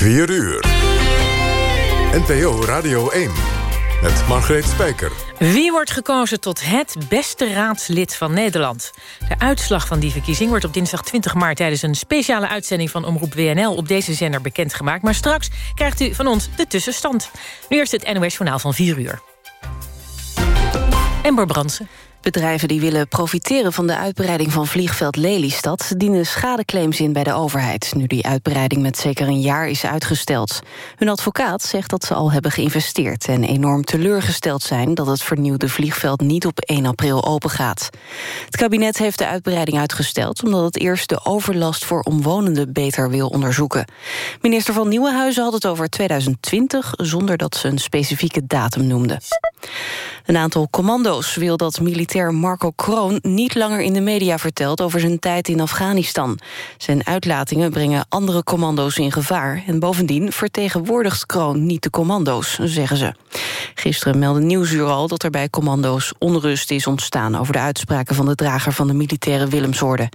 4 uur. NPO Radio 1 met Margreet Spijker. Wie wordt gekozen tot het beste raadslid van Nederland? De uitslag van die verkiezing wordt op dinsdag 20 maart... tijdens een speciale uitzending van Omroep WNL op deze zender bekendgemaakt. Maar straks krijgt u van ons de tussenstand. Nu eerst het NOS Journaal van 4 uur. Ember Brandsen. Bedrijven die willen profiteren van de uitbreiding van vliegveld Lelystad... dienen schadeclaims in bij de overheid... nu die uitbreiding met zeker een jaar is uitgesteld. Hun advocaat zegt dat ze al hebben geïnvesteerd... en enorm teleurgesteld zijn dat het vernieuwde vliegveld... niet op 1 april opengaat. Het kabinet heeft de uitbreiding uitgesteld... omdat het eerst de overlast voor omwonenden beter wil onderzoeken. Minister van Nieuwenhuizen had het over 2020... zonder dat ze een specifieke datum noemde. Een aantal commando's wil dat militair Marco Kroon... niet langer in de media vertelt over zijn tijd in Afghanistan. Zijn uitlatingen brengen andere commando's in gevaar... en bovendien vertegenwoordigt Kroon niet de commando's, zeggen ze. Gisteren meldde Nieuwsuur al dat er bij commando's onrust is ontstaan... over de uitspraken van de drager van de militaire Willemsorde.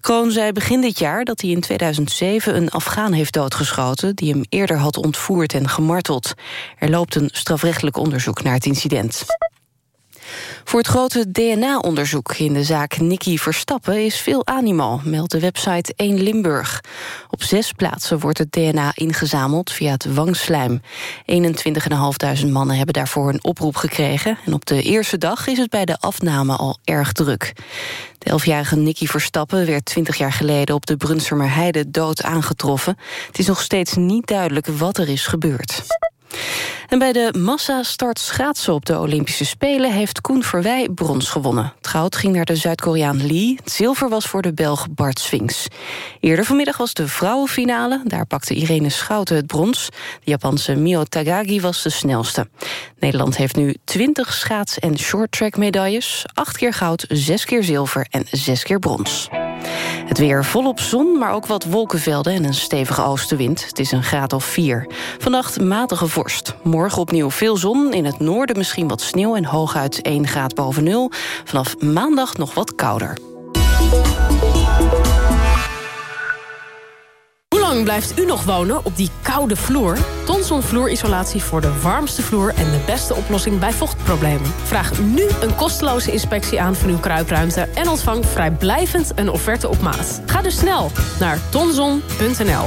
Kroon zei begin dit jaar dat hij in 2007 een Afghaan heeft doodgeschoten... die hem eerder had ontvoerd en gemarteld. Er loopt een strafrechtelijk onderzoek naar het incident. Voor het grote DNA-onderzoek in de zaak Nicky Verstappen is veel animo, meldt de website 1 Limburg. Op zes plaatsen wordt het DNA ingezameld via het wangslijm. 21.500 mannen hebben daarvoor een oproep gekregen... en op de eerste dag is het bij de afname al erg druk. De elfjarige Nicky Verstappen werd 20 jaar geleden op de Brunsumer Heide dood aangetroffen. Het is nog steeds niet duidelijk wat er is gebeurd. En bij de massa-start schaatsen op de Olympische Spelen... heeft Koen Verwij brons gewonnen. Het goud ging naar de Zuid-Koreaan Lee. Het zilver was voor de Belg Bart Swings. Eerder vanmiddag was de vrouwenfinale. Daar pakte Irene Schouten het brons. De Japanse Mio Tagagi was de snelste. Nederland heeft nu 20 schaats- en shorttrack medailles. Acht keer goud, zes keer zilver en zes keer brons. Het weer volop zon, maar ook wat wolkenvelden en een stevige oostenwind. Het is een graad of 4. Vannacht matige vorst. Opnieuw veel zon, in het noorden misschien wat sneeuw... en hooguit 1 graad boven nul. Vanaf maandag nog wat kouder. Hoe lang blijft u nog wonen op die koude vloer? Tonson vloerisolatie voor de warmste vloer en de beste oplossing bij vochtproblemen. Vraag nu een kosteloze inspectie aan van uw kruipruimte... en ontvang vrijblijvend een offerte op maat. Ga dus snel naar tonson.nl.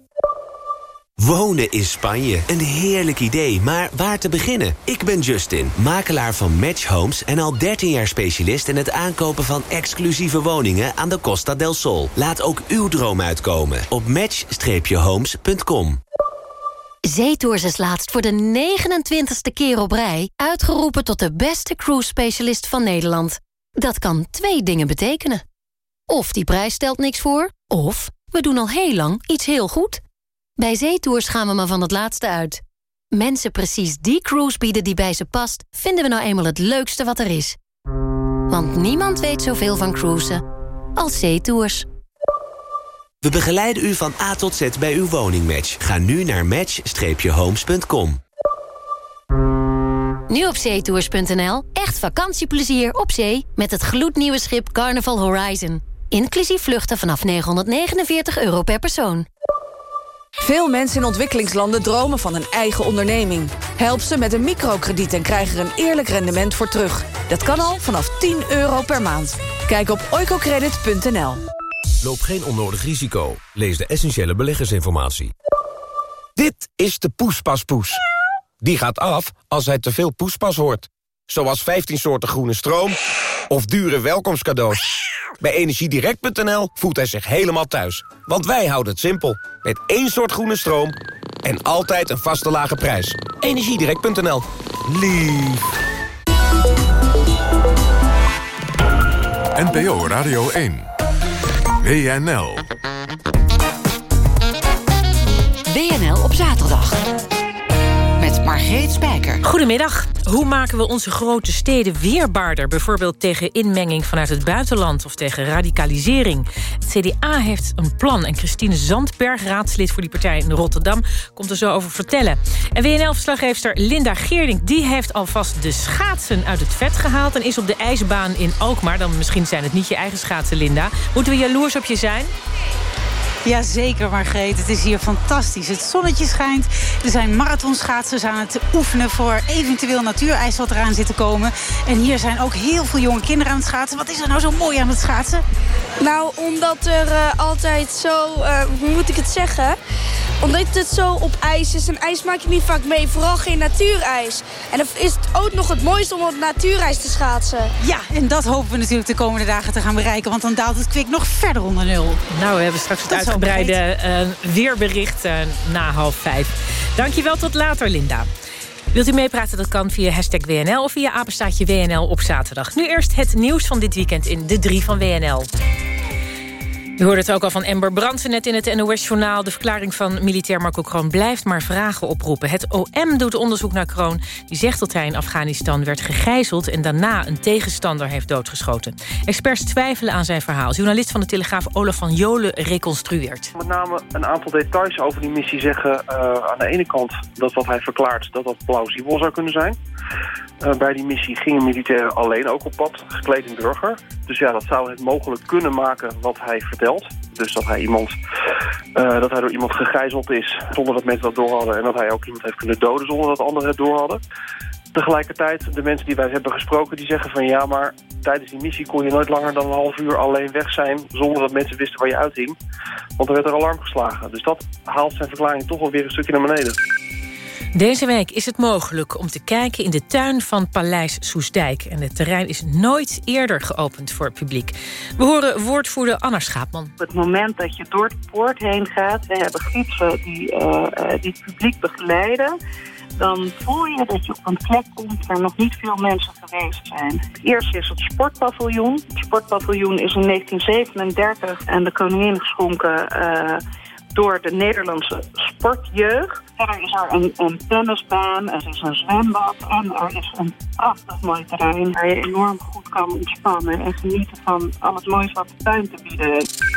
Wonen in Spanje. Een heerlijk idee, maar waar te beginnen? Ik ben Justin, makelaar van Match Homes... en al 13 jaar specialist in het aankopen van exclusieve woningen... aan de Costa del Sol. Laat ook uw droom uitkomen op match-homes.com. Zeetours is laatst voor de 29ste keer op rij... uitgeroepen tot de beste cruise specialist van Nederland. Dat kan twee dingen betekenen. Of die prijs stelt niks voor, of we doen al heel lang iets heel goed... Bij zeetours gaan we maar van het laatste uit. Mensen precies die cruise bieden die bij ze past... vinden we nou eenmaal het leukste wat er is. Want niemand weet zoveel van cruisen als zeetours. We begeleiden u van A tot Z bij uw woningmatch. Ga nu naar match-homes.com. Nu op zeetours.nl. Echt vakantieplezier op zee met het gloednieuwe schip Carnival Horizon. Inclusief vluchten vanaf 949 euro per persoon. Veel mensen in ontwikkelingslanden dromen van een eigen onderneming. Help ze met een microkrediet en krijg er een eerlijk rendement voor terug. Dat kan al vanaf 10 euro per maand. Kijk op oicocredit.nl. Loop geen onnodig risico. Lees de essentiële beleggersinformatie. Dit is de poespaspoes. Die gaat af als hij te veel poespas hoort. Zoals 15 soorten groene stroom of dure welkomstcadeaus. Bij Energiedirect.nl voelt hij zich helemaal thuis. Want wij houden het simpel. Met één soort groene stroom en altijd een vaste lage prijs. Energiedirect.nl. Lief. NPO Radio 1. WNL. WNL op zaterdag. Margreet Spijker. Goedemiddag. Hoe maken we onze grote steden weerbaarder? Bijvoorbeeld tegen inmenging vanuit het buitenland of tegen radicalisering. Het CDA heeft een plan en Christine Zandberg, raadslid voor die partij in Rotterdam... komt er zo over vertellen. En WNL-verslaggeefster Linda Geerding die heeft alvast de schaatsen uit het vet gehaald... en is op de ijsbaan in Alkmaar. Dan misschien zijn het niet je eigen schaatsen, Linda. Moeten we jaloers op je zijn? Jazeker, Margreet. Het is hier fantastisch. Het zonnetje schijnt. Er zijn marathonschaatsers aan het oefenen... voor eventueel natuurijs wat eraan zit te komen. En hier zijn ook heel veel jonge kinderen aan het schaatsen. Wat is er nou zo mooi aan het schaatsen? Nou, omdat er uh, altijd zo... Uh, hoe moet ik het zeggen? Omdat het zo op ijs is. En ijs maak je niet vaak mee. Vooral geen natuurijs. En dan is het ook nog het mooiste om op natuurijs te schaatsen. Ja, en dat hopen we natuurlijk de komende dagen te gaan bereiken. Want dan daalt het kwik nog verder onder nul. Nou, we hebben straks het uitgebreide uh, weerbericht uh, na half vijf. Dankjewel, tot later, Linda. Wilt u meepraten? Dat kan via hashtag WNL of via apenstaatje WNL op zaterdag. Nu eerst het nieuws van dit weekend in de 3 van WNL. U hoorde het ook al van Ember Brandsen net in het NOS-journaal. De verklaring van militair Marco Kroon blijft maar vragen oproepen. Het OM doet onderzoek naar Kroon. Die zegt dat hij in Afghanistan werd gegijzeld... en daarna een tegenstander heeft doodgeschoten. Experts twijfelen aan zijn verhaal. Journalist van de Telegraaf Olaf van Jolen reconstrueert. Met name een aantal details over die missie zeggen... Uh, aan de ene kant dat wat hij verklaart dat dat plausibel zou kunnen zijn. Uh, bij die missie gingen militairen alleen ook op pad, gekleed in burger. Dus ja, dat zou het mogelijk kunnen maken wat hij vertelt. Dus dat hij, iemand, uh, dat hij door iemand gegijzeld is zonder dat mensen dat door hadden. En dat hij ook iemand heeft kunnen doden zonder dat anderen het door hadden. Tegelijkertijd, de mensen die wij hebben gesproken, die zeggen van ja, maar tijdens die missie kon je nooit langer dan een half uur alleen weg zijn zonder dat mensen wisten waar je uithing. Want er werd er alarm geslagen. Dus dat haalt zijn verklaring toch wel weer een stukje naar beneden. Deze week is het mogelijk om te kijken in de tuin van Paleis Soesdijk. En het terrein is nooit eerder geopend voor het publiek. We horen woordvoerder Anna Schaapman. Op het moment dat je door de poort heen gaat... we hebben gidsen die, uh, die het publiek begeleiden... dan voel je dat je op een plek komt waar nog niet veel mensen geweest zijn. Het eerste is het sportpaviljoen. Het sportpaviljoen is in 1937 aan de koningin geschonken... Uh, door de Nederlandse sportjeugd. Verder is er een, een tennisbaan, er is een zwembad en er is een prachtig mooi terrein waar je enorm goed kan ontspannen en genieten van al het moois wat de tuin te bieden heeft.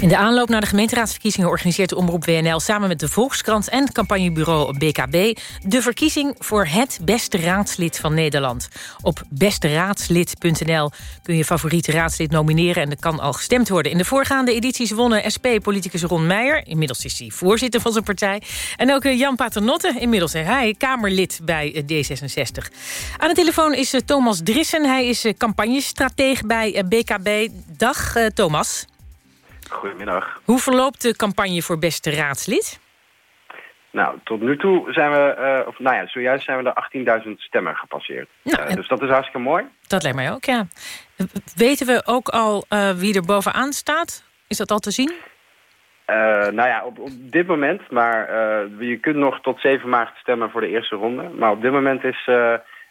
In de aanloop naar de gemeenteraadsverkiezingen organiseert de Omroep WNL... samen met de Volkskrant en campagnebureau BKB... de verkiezing voor het beste raadslid van Nederland. Op besteraadslid.nl kun je favoriete raadslid nomineren... en er kan al gestemd worden. In de voorgaande edities wonnen SP-politicus Ron Meijer... inmiddels is hij voorzitter van zijn partij... en ook Jan Paternotte, inmiddels is hij Kamerlid bij D66. Aan de telefoon is Thomas Drissen. Hij is campagnestratege bij BKB. Dag, Thomas. Goedemiddag. Hoe verloopt de campagne voor beste raadslid? Nou, tot nu toe zijn we, uh, of nou ja, zojuist zijn we de 18.000 stemmen gepasseerd. Nou, uh, dus dat is hartstikke mooi. Dat lijkt mij ook, ja. Weten we ook al uh, wie er bovenaan staat? Is dat al te zien? nou ja, op, op, dit moment, maar je kunt nog tot 7 maart stemmen voor de eerste ronde. Maar op dit moment is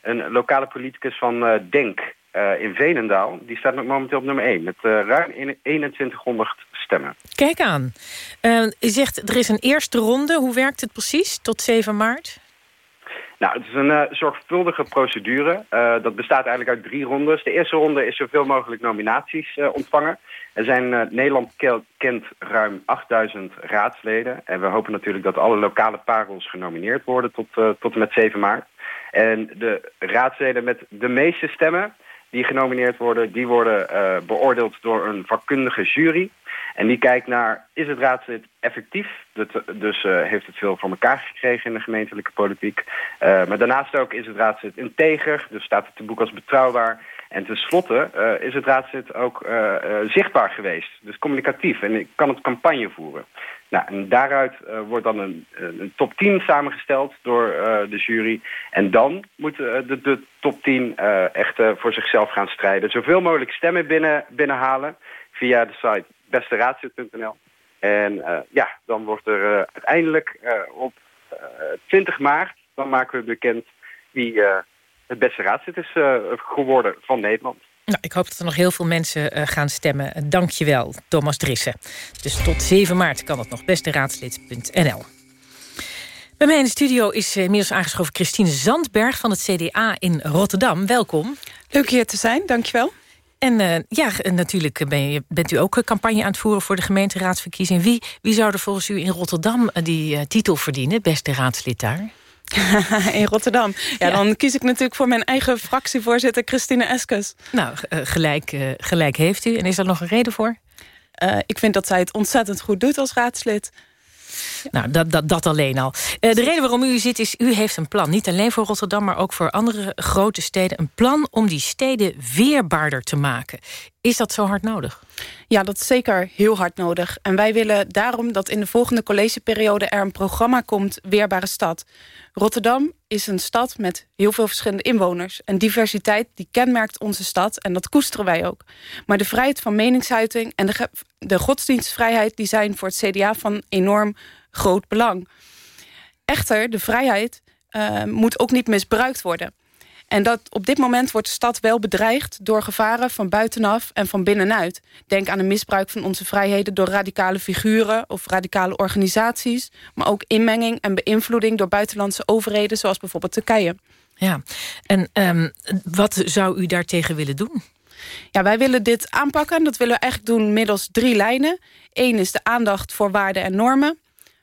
een lokale politicus van Denk uh, in Venendaal, die staat momenteel op nummer 1... met uh, ruim 2100 stemmen. Kijk aan. Uh, u zegt, er is een eerste ronde. Hoe werkt het precies tot 7 maart? Nou, het is een zorgvuldige procedure. dat bestaat eigenlijk uit drie rondes. De eerste ronde is zoveel mogelijk nominaties ontvangen. Er zijn, Nederland kent ruim 8000 raadsleden. En we hopen natuurlijk dat alle lokale parels genomineerd worden tot, tot en met 7 maart. En de raadsleden met de meeste stemmen die genomineerd worden, die worden uh, beoordeeld door een vakkundige jury. En die kijkt naar, is het raadslid effectief? Dat, dus uh, heeft het veel voor elkaar gekregen in de gemeentelijke politiek. Uh, maar daarnaast ook, is het raadslid integer? Dus staat het te boek als betrouwbaar? En tenslotte uh, is het raadslid ook zichtbaar geweest. Dus communicatief. En kan het campagne voeren. Nou, en daaruit wordt dan een, een, top 10 samengesteld door de jury. En dan moeten de, de, top 10 uh, echt voor zichzelf gaan strijden. Zoveel mogelijk stemmen binnen, binnenhalen via de site besteraadslid.nl. En ja, dan wordt er uiteindelijk op 20 maart... dan maken we bekend wie het beste raadslid is geworden van Nederland. Nou, ik hoop dat er nog heel veel mensen uh, gaan stemmen. Dank je wel, Thomas Drissen. Dus tot 7 maart kan het nog, besteraadslid.nl. Bij mij in de studio is inmiddels aangeschoven Christine Zandberg van het CDA in Rotterdam. Welkom. Leuk hier te zijn, dankjewel. En uh, ja, natuurlijk ben je, bent u ook campagne aan het voeren voor de gemeenteraadsverkiezing. Wie, wie zou er volgens u in Rotterdam die uh, titel verdienen, beste raadslid daar? in Rotterdam. Ja, ja, dan kies ik natuurlijk voor mijn eigen fractievoorzitter Christine Eskes. Nou, gelijk, gelijk heeft u. En is daar nog een reden voor? ik vind dat zij het ontzettend goed doet als raadslid. Nou, dat, dat, dat alleen al. Uh, de reden waarom u zit is, u heeft een plan. Niet alleen voor Rotterdam, maar ook voor andere grote steden. Een plan om die steden weerbaarder te maken. Is dat zo hard nodig? Ja, dat is zeker heel hard nodig. En wij willen daarom dat in de volgende collegeperiode... er een programma komt, Weerbare Stad. Rotterdam is een stad met heel veel verschillende inwoners. En diversiteit die kenmerkt onze stad en dat koesteren wij ook. Maar de vrijheid van meningsuiting en de, de godsdienstvrijheid... die zijn voor het CDA van enorm groot belang. Echter, de vrijheid uh, moet ook niet misbruikt worden. En dat op dit moment wordt de stad wel bedreigd door gevaren van buitenaf en van binnenuit. Denk aan een misbruik van onze vrijheden door radicale figuren of radicale organisaties. Maar ook inmenging en beïnvloeding door buitenlandse overheden zoals bijvoorbeeld Turkije. Ja, en um, wat zou u daartegen willen doen? Ja, wij willen dit aanpakken. Dat willen we eigenlijk doen middels drie lijnen. Eén is de aandacht voor waarden en normen.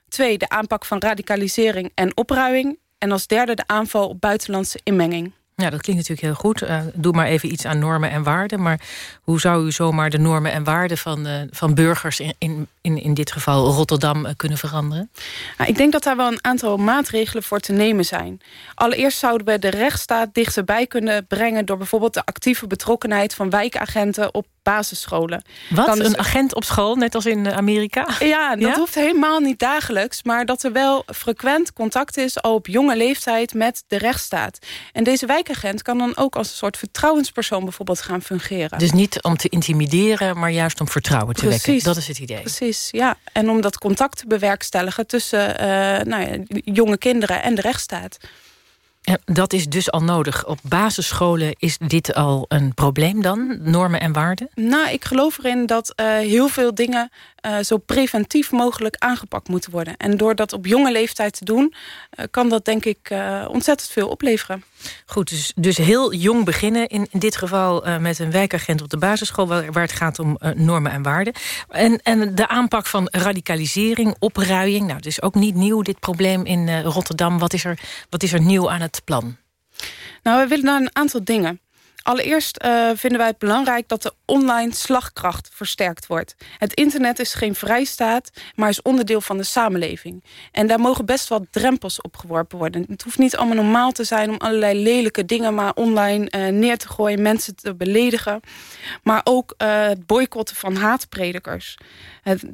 Twee, de aanpak van radicalisering en opruiming. En als derde de aanval op buitenlandse inmenging. Ja, dat klinkt natuurlijk heel goed. Uh, doe maar even iets aan normen en waarden. Maar hoe zou u zomaar de normen en waarden van, uh, van burgers... in, in, in dit geval Rotterdam uh, kunnen veranderen? Nou, ik denk dat daar wel een aantal maatregelen voor te nemen zijn. Allereerst zouden we de rechtsstaat dichterbij kunnen brengen... door bijvoorbeeld de actieve betrokkenheid van wijkagenten... op basisscholen. Wat? Een agent op school, net als in Amerika? Ja, dat hoeft helemaal niet dagelijks. Maar dat er wel frequent contact is al op jonge leeftijd met de rechtsstaat. En deze wijkagent kan dan ook als een soort vertrouwenspersoon bijvoorbeeld gaan fungeren. Dus niet om te intimideren, maar juist om vertrouwen te Precies. wekken. Dat is het idee. Precies, ja. En om dat contact te bewerkstelligen tussen uh, nou ja, jonge kinderen en de rechtsstaat. Dat is dus al nodig. Op basisscholen is dit al een probleem dan? Normen en waarden? Nou, ik geloof erin dat uh, heel veel dingen uh, zo preventief mogelijk aangepakt moeten worden. En door dat op jonge leeftijd te doen... Uh, kan dat denk ik ontzettend veel opleveren. Goed, dus, dus heel jong beginnen. In, in dit geval met een wijkagent op de basisschool... waar, waar het gaat om normen en waarden. En, en de aanpak van radicalisering, opruiing... nou, het is ook niet nieuw, dit probleem in Rotterdam. Wat is, er, wat is er nieuw aan het plan? Nou, we willen naar een aantal dingen. Allereerst uh, vinden wij het belangrijk dat de online slagkracht versterkt wordt. Het internet is geen vrijstaat, maar is onderdeel van de samenleving. En daar mogen best wel drempels op geworpen worden. Het hoeft niet allemaal normaal te zijn om allerlei lelijke dingen... maar online uh, neer te gooien, mensen te beledigen. Maar ook uh, het boycotten van haatpredikers.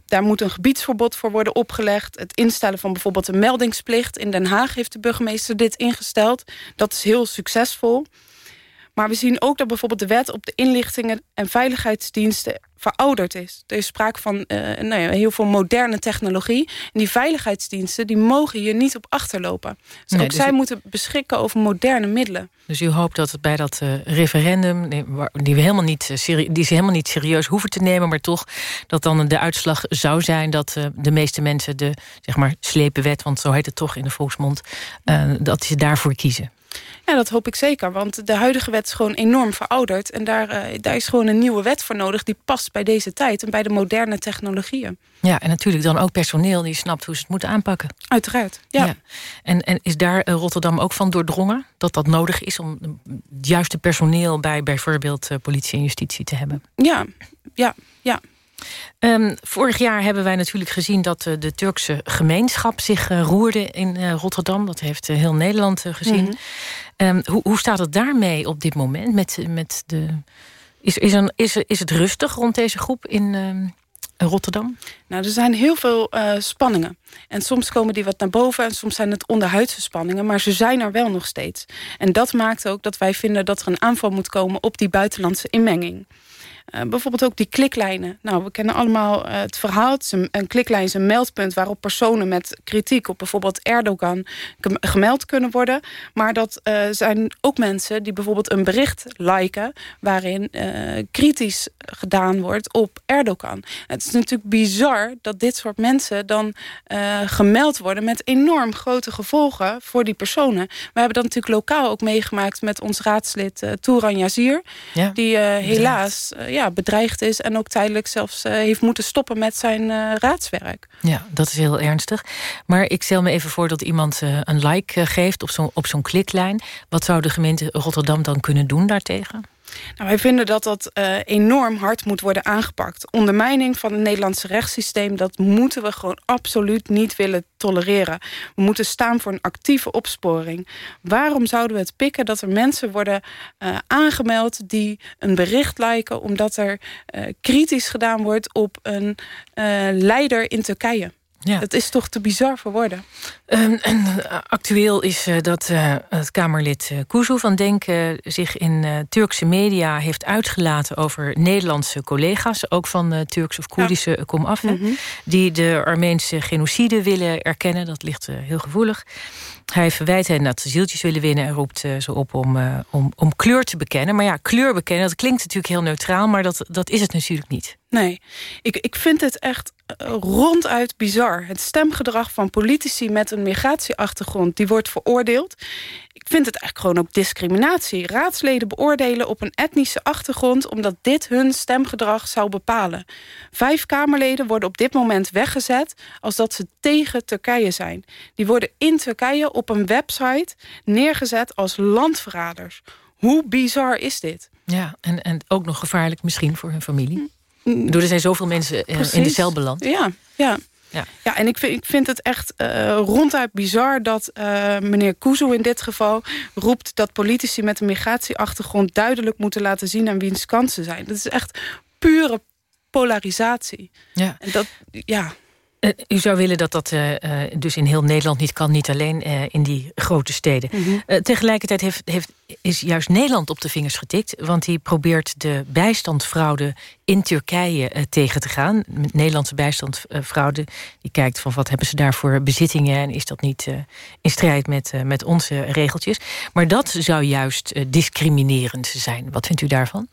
Daar moet een gebiedsverbod voor worden opgelegd. Het instellen van bijvoorbeeld een meldingsplicht. In Den Haag heeft de burgemeester dit ingesteld. Dat is heel succesvol. Maar we zien ook dat bijvoorbeeld de wet op de inlichtingen en veiligheidsdiensten verouderd is. Er is sprake van uh, nou ja, heel veel moderne technologie. En die veiligheidsdiensten die mogen hier niet op achterlopen. Dus nee, ook dus zij moeten beschikken over moderne middelen. Dus u hoopt dat het bij dat uh, referendum... Die, we helemaal niet, die ze helemaal niet serieus hoeven te nemen... maar toch dat dan de uitslag zou zijn... dat uh, de meeste mensen de zeg maar, slepenwet... want zo heet het toch in de volksmond... dat ze daarvoor kiezen. Ja, dat hoop ik zeker. Want de huidige wet is gewoon enorm verouderd. En daar, uh, daar is gewoon een nieuwe wet voor nodig... die past bij deze tijd en bij de moderne technologieën. Ja, en natuurlijk dan ook personeel die snapt hoe ze het moeten aanpakken. Uiteraard, ja. ja. En, en is daar Rotterdam ook van doordrongen? Dat dat nodig is om het juiste personeel... bij bijvoorbeeld uh, politie en justitie te hebben? Ja, ja, ja. Um, vorig jaar hebben wij natuurlijk gezien dat uh, de Turkse gemeenschap zich uh, roerde in uh, Rotterdam. Dat heeft heel Nederland gezien. Mm -hmm. um, hoe, hoe staat het daarmee op dit moment? Met, met de, is, is, een, is, is het rustig rond deze groep in Rotterdam? Nou, er zijn heel veel spanningen. En soms komen die wat naar boven en soms zijn het onderhuidse spanningen. Maar ze zijn er wel nog steeds. En dat maakt ook dat wij vinden dat er een aanval moet komen op die buitenlandse inmenging. Bijvoorbeeld ook die kliklijnen. Nou, we kennen allemaal het verhaal. Het is een, een, kliklijn is een meldpunt waarop personen met kritiek op bijvoorbeeld Erdogan gemeld kunnen worden. Maar dat zijn ook mensen die bijvoorbeeld een bericht liken waarin kritisch gedaan wordt op Erdogan. Het is natuurlijk bizar dat dit soort mensen dan gemeld worden met enorm grote gevolgen voor die personen. We hebben dat natuurlijk lokaal ook meegemaakt met ons raadslid Touran Yazir. Die helaas ja, bedreigd is en ook tijdelijk zelfs heeft moeten stoppen met zijn raadswerk. Ja, dat is heel ernstig. Maar ik stel me even voor dat iemand een like geeft op zo'n op zo'n kliklijn. Wat zou de gemeente Rotterdam dan kunnen doen daartegen? Nou, wij vinden dat dat uh, enorm hard moet worden aangepakt. Ondermijning van het Nederlandse rechtssysteem... dat moeten we gewoon absoluut niet willen tolereren. We moeten staan voor een actieve opsporing. Waarom zouden we het pikken dat er mensen worden uh, aangemeld... die een bericht lijken omdat er uh, kritisch gedaan wordt... op een leider in Turkije? Ja. Dat is toch te bizar voor woorden. Um, en eh, actueel is uh, dat uh, het Kamerlid uh, Kuzu van Denk... zich in Turkse media heeft uitgelaten over Nederlandse collega's... ook van Turks of Koerdische ja. komaf... Mm -hmm. die de Armeense genocide willen erkennen. Dat ligt heel gevoelig. Hij verwijt hen dat ze zieltjes willen winnen... en roept ze op om, om, om kleur te bekennen. Maar ja, kleur bekennen, dat klinkt natuurlijk heel neutraal... maar dat, dat is het natuurlijk niet. Nee, ik, ik vind het echt ronduit bizar. Het stemgedrag van politici met een migratieachtergrond... die wordt veroordeeld. Ik vind het eigenlijk gewoon ook discriminatie. Raadsleden beoordelen op een etnische achtergrond... omdat dit hun stemgedrag zou bepalen. Vijf Kamerleden worden op dit moment weggezet... als dat ze tegen Turkije zijn. Die worden in Turkije op een website neergezet als landverraders. Hoe bizar is dit? Ja, en, en ook nog gevaarlijk misschien voor hun familie. Er zijn zoveel mensen uh, in de cel beland. Ja, ja. Ja. ja, en ik vind, ik vind het echt uh, ronduit bizar dat uh, meneer Kuzu in dit geval roept dat politici met een migratieachtergrond duidelijk moeten laten zien aan wiens kansen zijn. Dat is echt pure polarisatie. Ja. En dat, ja. Uh, u zou willen dat dat uh, dus in heel Nederland niet kan, niet alleen in die grote steden. Mm -hmm. tegelijkertijd heeft, heeft, is juist Nederland op de vingers getikt, want die probeert de bijstandfraude in Turkije uh, tegen te gaan. Nederlandse bijstandsfraude die kijkt van wat hebben ze daar voor bezittingen... en is dat niet uh, in strijd met, met onze regeltjes. Maar dat zou juist discriminerend zijn. Wat vindt u daarvan?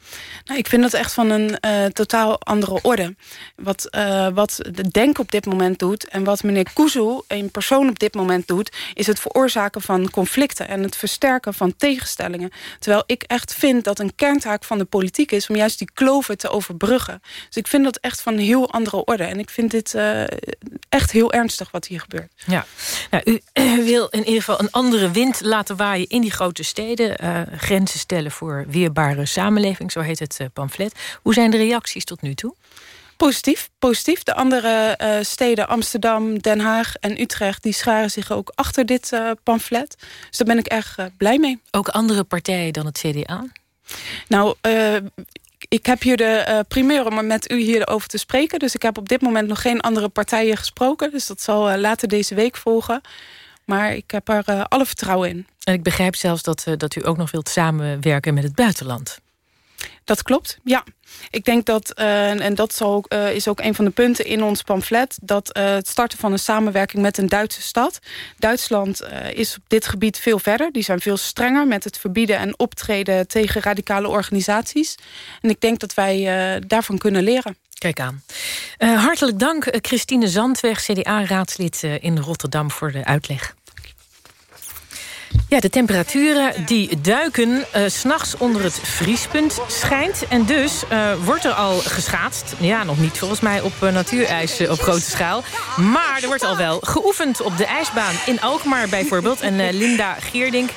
Nou, ik vind dat echt van een totaal andere orde. Wat, wat de Denk op dit moment doet... en wat meneer Kuzu, een persoon op dit moment doet... is het veroorzaken van conflicten en het versterken van tegenstellingen. Terwijl ik echt vind dat een kerntaak van de politiek is... om juist die kloven te overbruggen bruggen. Dus ik vind dat echt van heel andere orde. En ik vind dit uh, echt heel ernstig wat hier gebeurt. Ja, nou, u, wil in ieder geval een andere wind laten waaien in die grote steden. Uh, grenzen stellen voor weerbare samenleving, zo heet het uh, pamflet. Hoe zijn de reacties tot nu toe? Positief, positief. De andere uh, steden, Amsterdam, Den Haag en Utrecht... die scharen zich ook achter dit uh, pamflet. Dus daar ben ik erg uh, blij mee. Ook andere partijen dan het CDA? Nou, ik heb hier de primeur om met u hierover te spreken. Dus ik heb op dit moment nog geen andere partijen gesproken. Dus dat zal later deze week volgen. Maar ik heb er alle vertrouwen in. En ik begrijp zelfs dat, dat u ook nog wilt samenwerken met het buitenland. Dat klopt, ja. Ik denk dat, uh, en dat zal, uh, is ook een van de punten in ons pamflet... dat uh, het starten van een samenwerking met een Duitse stad. Duitsland is op dit gebied veel verder. Die zijn veel strenger met het verbieden en optreden... tegen radicale organisaties. En ik denk dat wij daarvan kunnen leren. Kijk aan. hartelijk dank, Christine Zandweg, CDA-raadslid in Rotterdam... voor de uitleg. Ja, de temperaturen die duiken uh, s'nachts onder het vriespunt schijnt. En dus uh, wordt er al geschaatst. Ja, nog niet volgens mij op uh, natuurijs op grote schaal. Maar er wordt al wel geoefend op de ijsbaan in Alkmaar bijvoorbeeld. En Linda Geerdink,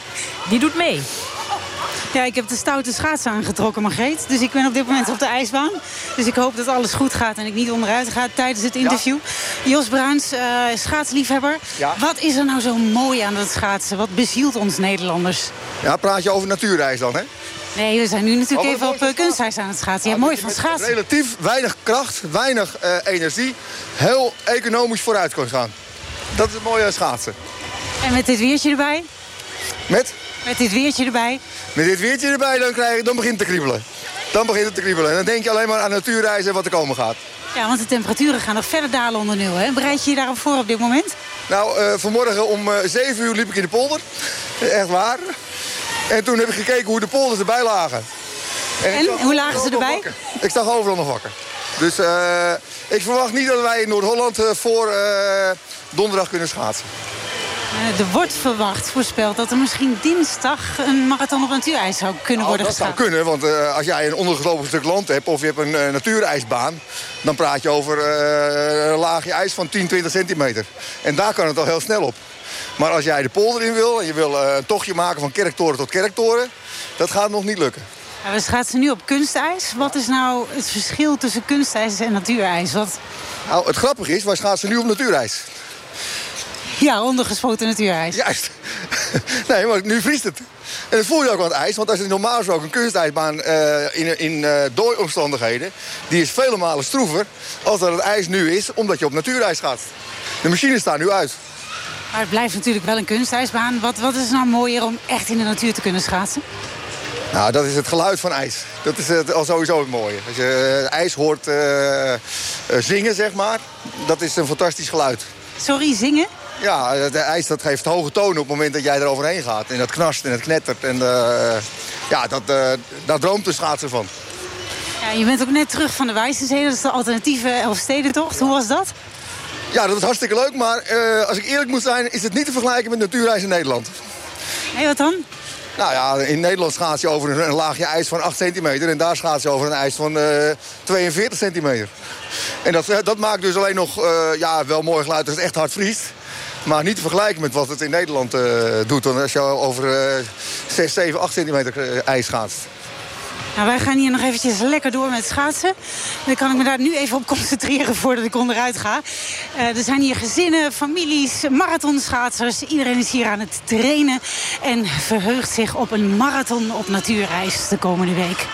die doet mee. Ja, ik heb de stoute schaatsen aangetrokken, Margreet. Dus ik ben op dit moment op de ijsbaan. Dus ik hoop dat alles goed gaat en ik niet onderuit ga tijdens het interview. Ja. Jos Bruins, uh, schaatsliefhebber. Ja. Wat is er nou zo mooi aan dat schaatsen? Wat bezielt ons Nederlanders? Ja, praat je over natuurijs dan, hè? Nee, we zijn nu natuurlijk oh, even op uh, kunstijs aan het schaatsen. Ja, mooi van schaatsen. Relatief weinig kracht, weinig uh, energie. Heel economisch vooruit kunnen gaan. Dat is het mooie aan schaatsen. En met dit weertje erbij? Met? Met dit weertje erbij? Met dit weertje erbij, dan, krijg, dan begint het te kriebelen. Dan begint het te kriebelen. En dan denk je alleen maar aan natuurreizen en wat er komen gaat. Ja, want de temperaturen gaan nog verder dalen onder nul. Hè? Bereid je je daarop voor op dit moment? Nou, uh, vanmorgen om uh, 7 uur liep ik in de polder. Echt waar. En toen heb ik gekeken hoe de polders erbij lagen. En, en hoe lagen ze erbij? Ik sta overal nog wakker. Dus uh, ik verwacht niet dat wij in Noord-Holland voor donderdag kunnen schaatsen. Er wordt verwacht, voorspeld, dat er misschien dinsdag een marathon op natuurijs zou kunnen nou, worden dat geschaatst. Dat zou kunnen, want als jij een ondergeslopen stuk land hebt... of je hebt een natuurijsbaan, dan praat je over een laagje ijs van 10, 20 centimeter. En daar kan het al heel snel op. Maar als jij de polder in wil en je wil een tochtje maken van kerktoren tot kerktoren... dat gaat nog niet lukken. Ja, we schaatsen nu op kunstijs. Wat is nou het verschil tussen kunstijs en natuurijs? Wat... Nou, het grappige is, wij schaatsen nu op natuurijs. Ja, ondergespoten natuurijs. Juist. nee, maar nu vriest het. En dat voel je ook aan het ijs. Want als je normaal gesproken een kunstijsbaan uh, in, in uh, dooiomstandigheden... die is vele malen stroever als dat het ijs nu is... omdat je op natuurijs gaat. De machines staan nu uit. Maar het blijft natuurlijk wel een kunstijsbaan. Wat, wat is nou mooier om echt in de natuur te kunnen schaatsen? Nou, dat is het geluid van ijs. Dat is het, al sowieso het mooie. Als je uh, ijs hoort zingen, zeg maar, dat is een fantastisch geluid. Sorry, zingen? Ja, het ijs dat geeft hoge tonen op het moment dat jij er overheen gaat. En dat knarst en het knettert. En ja, dat, daar droomt de schaatser van. Ja, je bent ook net terug van de Wijzenzee. Dat is de alternatieve Elfstedentocht. Hoe was dat? Ja, dat was hartstikke leuk. Maar als ik eerlijk moet zijn, is het niet te vergelijken met natuurreis in Nederland. Nee, wat dan? Nou ja, in Nederland schaats je over een, een, laagje ijs van 8 centimeter. En daar schaats je over een ijs van uh, 42 centimeter. En dat, dat maakt dus alleen nog uh, ja, wel mooi geluid als het echt hard vriest. Maar niet te vergelijken met wat het in Nederland uh, doet. Dan als je over 6, 7, 8 centimeter ijs schaatst. Nou, wij gaan hier nog eventjes lekker door met schaatsen. Dan kan ik me daar nu even op concentreren voordat ik onderuit ga. Uh, er zijn hier gezinnen, families, marathonschaatsers. Iedereen is hier aan het trainen en verheugt zich op een marathon op natuurreis de komende week.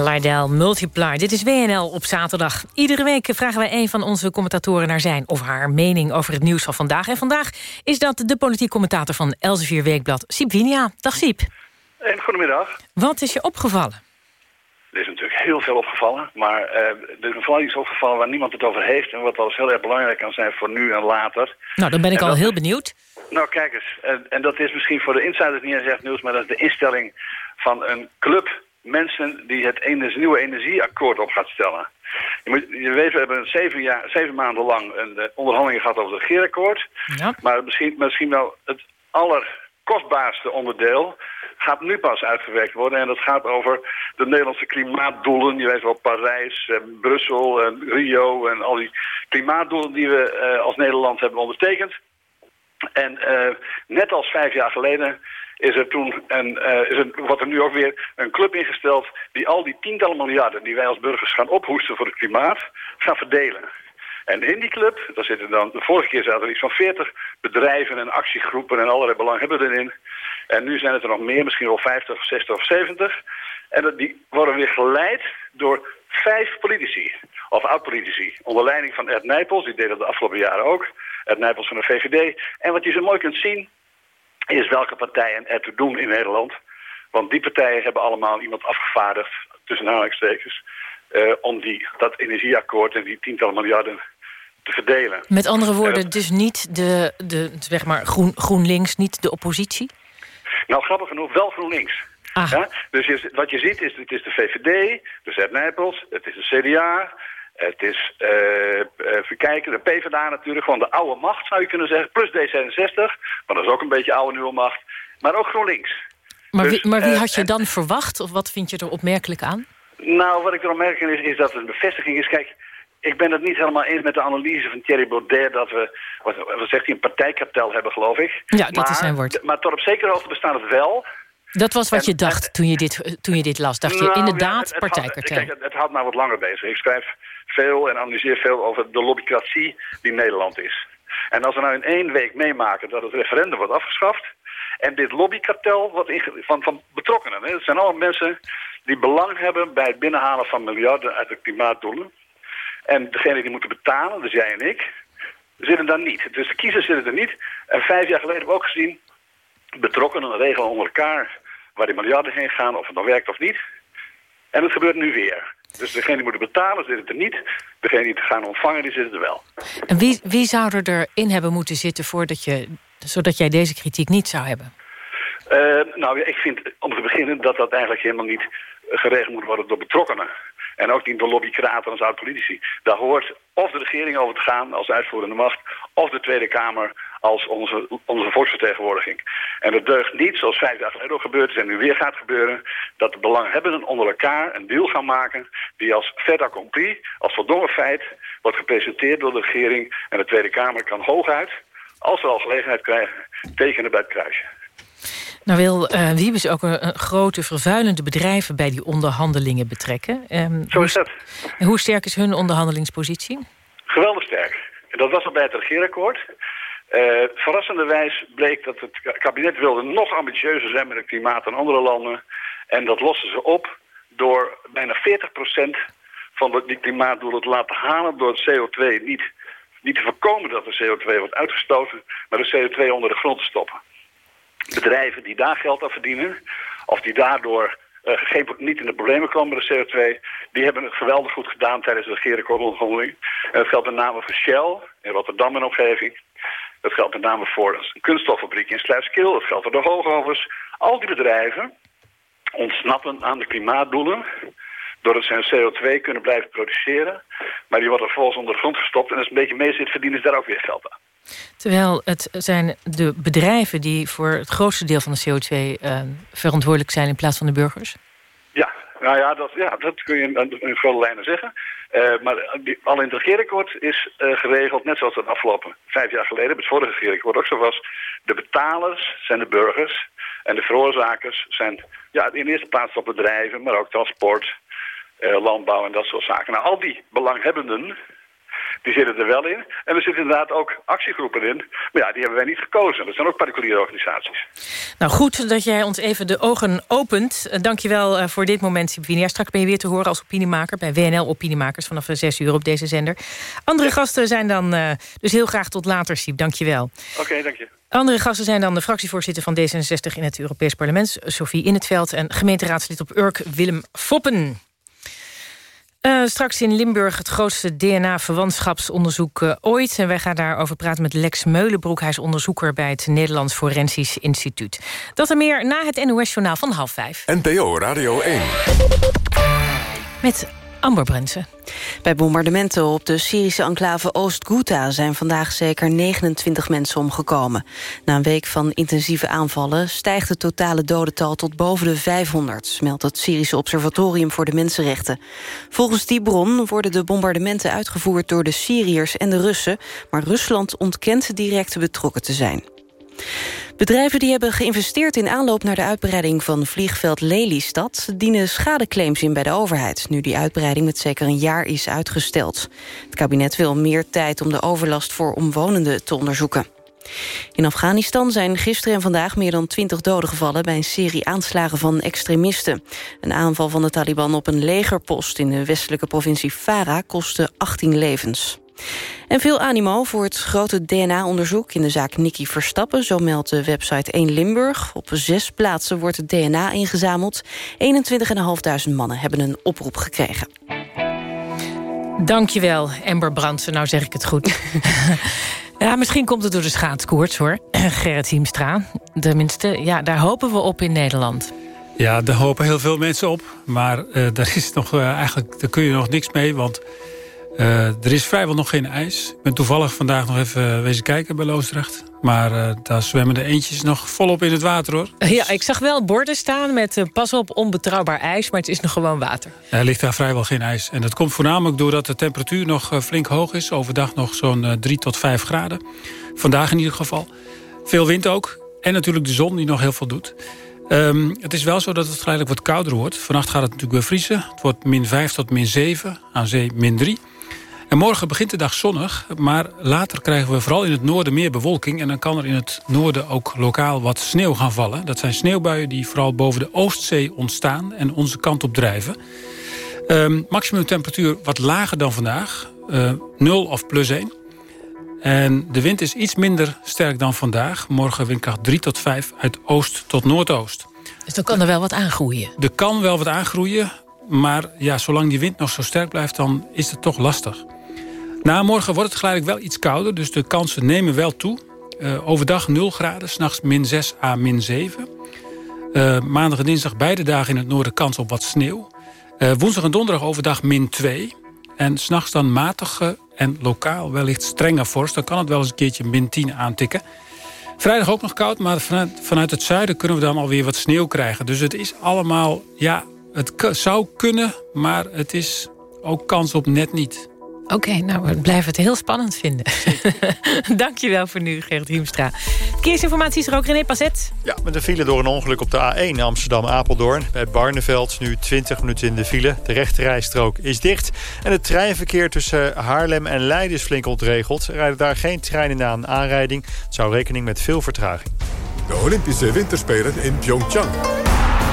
Lardell, Multiply. Dit is WNL op zaterdag. Iedere week vragen wij een van onze commentatoren naar zijn of haar mening over het nieuws van vandaag. En vandaag is dat de politiek commentator van Elsevier Weekblad, Siep Winia. Dag Siep. En goedemiddag. Wat is je opgevallen? Er is natuurlijk heel veel opgevallen, maar uh, er is vooral iets opgevallen waar niemand het over heeft... en wat wel eens heel erg belangrijk kan zijn voor nu en later. Nou, dan ben ik En al dat heel benieuwd. Nou, kijk eens. En, en dat is misschien voor de insiders niet eens echt nieuws... maar dat is de instelling van een club mensen die het nieuwe energieakkoord op gaat stellen. Je, moet, je weet, we hebben zeven, jaar, zeven maanden lang een eh, onderhandeling gehad over het regeerakkoord. Ja. Maar misschien, misschien wel het allerkostbaarste onderdeel gaat nu pas uitgewerkt worden. En dat gaat over de Nederlandse klimaatdoelen. Je weet wel, Parijs, eh, Brussel, en Rio en al die klimaatdoelen die we eh, als Nederland hebben ondertekend. En eh, net als vijf jaar geleden is er toen een, eh, is er, wordt er nu ook weer een club ingesteld die al die tientallen miljarden die wij als burgers gaan ophoesten voor het klimaat, gaan verdelen. En in die club, daar zitten dan, de vorige keer zaten er iets van 40 bedrijven en actiegroepen en allerlei belanghebbenden in. En nu zijn het er nog meer, misschien wel 50 of 60 of 70. En die worden weer geleid door vijf politici, of oud-politici, onder leiding van Ed Nijpels, die deed dat de afgelopen jaren ook. Ed Nijpels van de VVD. En wat je zo mooi kunt zien, is welke partijen er te doen in Nederland. Want die partijen hebben allemaal iemand afgevaardigd, tussen aanhalingstekens, eh, om die, dat energieakkoord en die tientallen miljarden te verdelen. Met andere woorden, dus niet de, de zeg maar groen, GroenLinks, niet de oppositie? Nou, grappig genoeg, wel GroenLinks. Ah. Ja? Dus je, wat je ziet is, het is de VVD, dus Ed Nijpels, het is de CDA, het is, eh even kijken, de PvdA natuurlijk, gewoon de oude macht zou je kunnen zeggen, plus D66, maar dat is ook een beetje oude nieuwe macht, maar ook GroenLinks. Maar, Dus, wie, maar wie eh, had je en- dan verwacht? Of wat vind je er opmerkelijk aan? Nou, wat ik erop merk is, is dat het een bevestiging is. Kijk, ik ben het niet helemaal eens met de analyse van Thierry Baudet... dat we, wat, wat zegt hij, een partijkartel hebben, geloof ik. Ja, dat maar, is zijn woord. Maar tot op zekere hoogte bestaat het wel. Dat was wat En- je dacht toen je dit, toen je dit las. Dacht je Nou, inderdaad ja, het- partijkartel. Kijk, het, het houdt mij wat langer bezig. Ik schrijf veel en analyseer veel over de lobbycratie die Nederland is. En als we nou in één week meemaken dat het referendum wordt afgeschaft... en dit lobbykartel inge- van, van betrokkenen... Hè, het zijn allemaal mensen die belang hebben bij het binnenhalen van miljarden uit de klimaatdoelen... en degene die moeten betalen, dus jij en ik, zitten daar niet. Dus de kiezers zitten er niet. En vijf jaar geleden hebben we ook gezien... betrokkenen regelen onder elkaar waar die miljarden heen gaan... of het dan werkt of niet... En het gebeurt nu weer. Dus degene die moeten betalen zitten er niet. Degene die het gaan ontvangen, die zitten er wel. En wie, wie zou er erin hebben moeten zitten... Voordat je, zodat jij deze kritiek niet zou hebben? Eh, nou, ja, ik vind om te beginnen dat dat eigenlijk helemaal niet geregeld moet worden door betrokkenen. En ook niet door lobbykraten als oud-politici. Daar hoort of de regering over te gaan als uitvoerende macht... of de Tweede Kamer als onze, onze volksvertegenwoordiging. En het deugt niet, zoals vijf jaar geleden ook gebeurd is... en nu weer gaat gebeuren... dat de belanghebbenden onder elkaar een deal gaan maken... die als fait accompli, als voldongen feit... wordt gepresenteerd door de regering... en de Tweede Kamer kan hooguit, als we al gelegenheid krijgen... tekenen bij het kruisje. Nou wil eh Wiebes ook een, een grote vervuilende bedrijven... bij die onderhandelingen betrekken. Ehm, Zo is dat. En hoe sterk is hun onderhandelingspositie? Geweldig sterk. En dat was al bij het regeerakkoord. Eh verrassenderwijs bleek dat het kabinet wilde nog ambitieuzer zijn met het klimaat dan andere landen. En dat lossen ze op door bijna 40% van die klimaatdoelen te laten halen... door het CO2 niet, niet te voorkomen dat de CO2 wordt uitgestoten... maar de CO2 onder de grond te stoppen. Bedrijven die daar geld aan verdienen... of die daardoor eh, geen, niet in de problemen komen met de CO2... die hebben het geweldig goed gedaan tijdens de regeerakkoordonderhandeling. En dat geldt met name voor Shell in Rotterdam en omgeving. Dat geldt met name voor een kunststoffabriek in Sluiskil. Dat geldt voor de hoogovens. Al die bedrijven ontsnappen aan de klimaatdoelen... doordat ze hun CO2 kunnen blijven produceren. Maar die worden vervolgens onder de grond gestopt... en als een beetje mee zit, verdienen ze daar ook weer geld aan. Terwijl het zijn de bedrijven die voor het grootste deel van de CO2 eh, verantwoordelijk zijn... in plaats van de burgers? Ja, nou ja, dat, ja, dat kun je in, in grote lijnen zeggen. Eh, maar die, al in het regeerakkoord is eh, geregeld, net zoals dat afgelopen vijf jaar geleden... het vorige regeerakkoord ook zo was... de betalers zijn de burgers en de veroorzakers zijn ja, in eerste plaats op bedrijven... maar ook transport, landbouw en dat soort zaken. Nou, al die belanghebbenden Die zitten er wel in. En er zitten inderdaad ook actiegroepen in. Maar ja, die hebben wij niet gekozen. Dat zijn ook particuliere organisaties. Nou, goed dat jij ons even de ogen opent. Uh, Dank je wel voor dit moment, Sibvini. Ja, straks ben je weer te horen als opiniemaker... bij WNL Opiniemakers vanaf 6 uur op deze zender. Andere gasten zijn dan uh, dus heel graag tot later, Siep. Dank je wel. Oké, okay, dank je. Andere gasten zijn dan de fractievoorzitter van D66 in het Europees Parlement... Sophie In het Veld en gemeenteraadslid op Urk Willem Foppen. Uh, straks in Limburg het grootste DNA-verwantschapsonderzoek uh, ooit. En wij gaan daarover praten met Lex Meulenbroek. Hij is onderzoeker bij het Nederlands Forensisch Instituut. Dat en meer na het NOS-journaal van half vijf. NPO Radio 1. Met Amber Brensen. Bij bombardementen op de Syrische enclave Oost-Ghouta... zijn vandaag zeker 29 mensen omgekomen. Na een week van intensieve aanvallen... stijgt het totale dodental tot boven de 500... meldt het Syrische Observatorium voor de Mensenrechten. Volgens die bron worden de bombardementen uitgevoerd... door de Syriërs en de Russen... maar Rusland ontkent direct betrokken te zijn. Bedrijven die hebben geïnvesteerd in aanloop naar de uitbreiding van vliegveld Lelystad dienen schadeclaims in bij de overheid, nu die uitbreiding met zeker een jaar is uitgesteld. Het kabinet wil meer tijd om de overlast voor omwonenden te onderzoeken. In Afghanistan zijn gisteren en vandaag meer dan 20 doden gevallen... bij een serie aanslagen van extremisten. Een aanval van de Taliban op een legerpost in de westelijke provincie Farah kostte 18 levens. En veel animo voor het grote DNA-onderzoek in de zaak Nicky Verstappen. Zo meldt de website 1 Limburg. Op zes plaatsen wordt het DNA ingezameld. 21.500 mannen hebben een oproep gekregen. Dankjewel, Amber Brandsen. Nou zeg ik het goed. ja, misschien komt het door de schaatskoorts, hoor. Gerrit Hiemstra. Tenminste, ja, daar hopen we op in Nederland. Ja, daar hopen heel veel mensen op. Maar uh, daar, is nog, uh, eigenlijk, daar kun je nog niks mee, want... Uh, er is vrijwel nog geen ijs. Ik ben toevallig vandaag nog even wezen kijken bij Loosdrecht. Maar uh, daar zwemmen de eentjes nog volop in het water, hoor. Ja, ik zag wel borden staan met uh, pas op onbetrouwbaar ijs... maar het is nog gewoon water. Er ligt daar vrijwel geen ijs. En dat komt voornamelijk doordat de temperatuur nog flink hoog is. Overdag nog zo'n 3 tot 5 graden. Vandaag in ieder geval. Veel wind ook. En natuurlijk de zon die nog heel veel doet. Um, het is wel zo dat het geleidelijk wat kouder wordt. Vannacht gaat het natuurlijk weer vriezen. Het wordt min 5 tot min 7. Aan zee min 3. En morgen begint de dag zonnig, maar later krijgen we vooral in het noorden meer bewolking... en dan kan er in het noorden ook lokaal wat sneeuw gaan vallen. Dat zijn sneeuwbuien die vooral boven de Oostzee ontstaan en onze kant op drijven. Um, maximum temperatuur wat lager dan vandaag, uh, eh, 0 of plus 1. En de wind is iets minder sterk dan vandaag. Morgen windkracht 3 tot 5 uit oost tot noordoost. Dus dan kan er wel wat aangroeien? Er kan wel wat aangroeien, maar ja, zolang die wind nog zo sterk blijft... dan is het toch lastig. Na morgen wordt het geleidelijk wel iets kouder, dus de kansen nemen wel toe. Uh, overdag 0 graden, s'nachts min 6 à min 7. Uh, maandag en dinsdag beide dagen in het noorden kans op wat sneeuw. Uh, woensdag en donderdag overdag min 2. En s'nachts dan matige en lokaal wellicht strenge vorst. Dan kan het wel eens een keertje min 10 aantikken. Vrijdag ook nog koud, maar vanuit, vanuit het zuiden kunnen we dan alweer wat sneeuw krijgen. Dus het is allemaal, ja, het zou kunnen, maar het is ook kans op net niet. Oké, okay, nou, we blijven het heel spannend vinden. Dankjewel voor nu, Gerrit Hiemstra. Verkeersinformatie is er ook, René Passet. Ja, met een file door een ongeluk op de A1 Amsterdam-Apeldoorn. Bij Barneveld nu 20 minuten in de file. De rechterrijstrook is dicht. En het treinverkeer tussen Haarlem en Leiden is flink ontregeld. Er rijden daar geen treinen na een aanrijding. Het zou rekening met veel vertraging. De Olympische Winterspelen in Pyeongchang.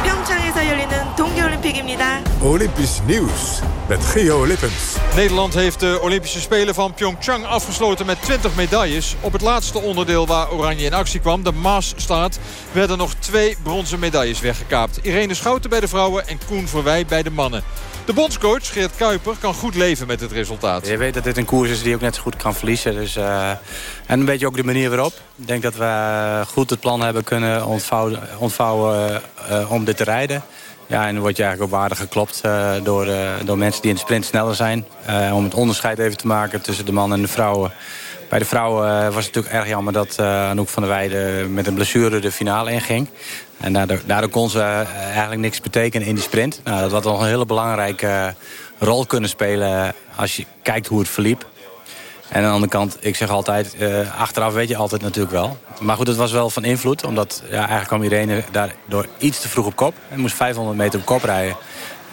평창에서 열리는 동계올림픽입니다. Olympisch nieuws met Geo Lippens. Nederland heeft de Olympische Spelen van Pyeongchang afgesloten met 20 medailles. Op het laatste onderdeel waar Oranje in actie kwam, de Maasstaat, werden nog twee bronzen medailles weggekaapt. Irene Schouten bij de vrouwen en Koen Verwij bij de mannen. De bondscoach Geert Kuiper kan goed leven met het resultaat. Je weet dat dit een koers is die ook net zo goed kan verliezen. Dus, uh, en een beetje ook de manier waarop. Ik denk dat we goed het plan hebben kunnen ontvouwen, ontvouwen uh, om dit te rijden. Ja, en dan word je eigenlijk op waarde geklopt uh, door, door mensen die in de sprint sneller zijn. om het onderscheid even te maken tussen de mannen en de vrouwen. Bij de vrouwen was het natuurlijk erg jammer dat Anouk van der Weijden met een blessure de finale inging. En daardoor, daardoor kon ze eh, eigenlijk niks betekenen in die sprint. Nou, dat had nog een hele belangrijke eh, rol kunnen spelen als je kijkt hoe het verliep. En aan de andere kant, ik zeg altijd, uh, achteraf weet je altijd natuurlijk wel. Maar goed, het was wel van invloed. Omdat ja, eigenlijk kwam Irene daardoor iets te vroeg op kop. En moest 500 meter op kop rijden.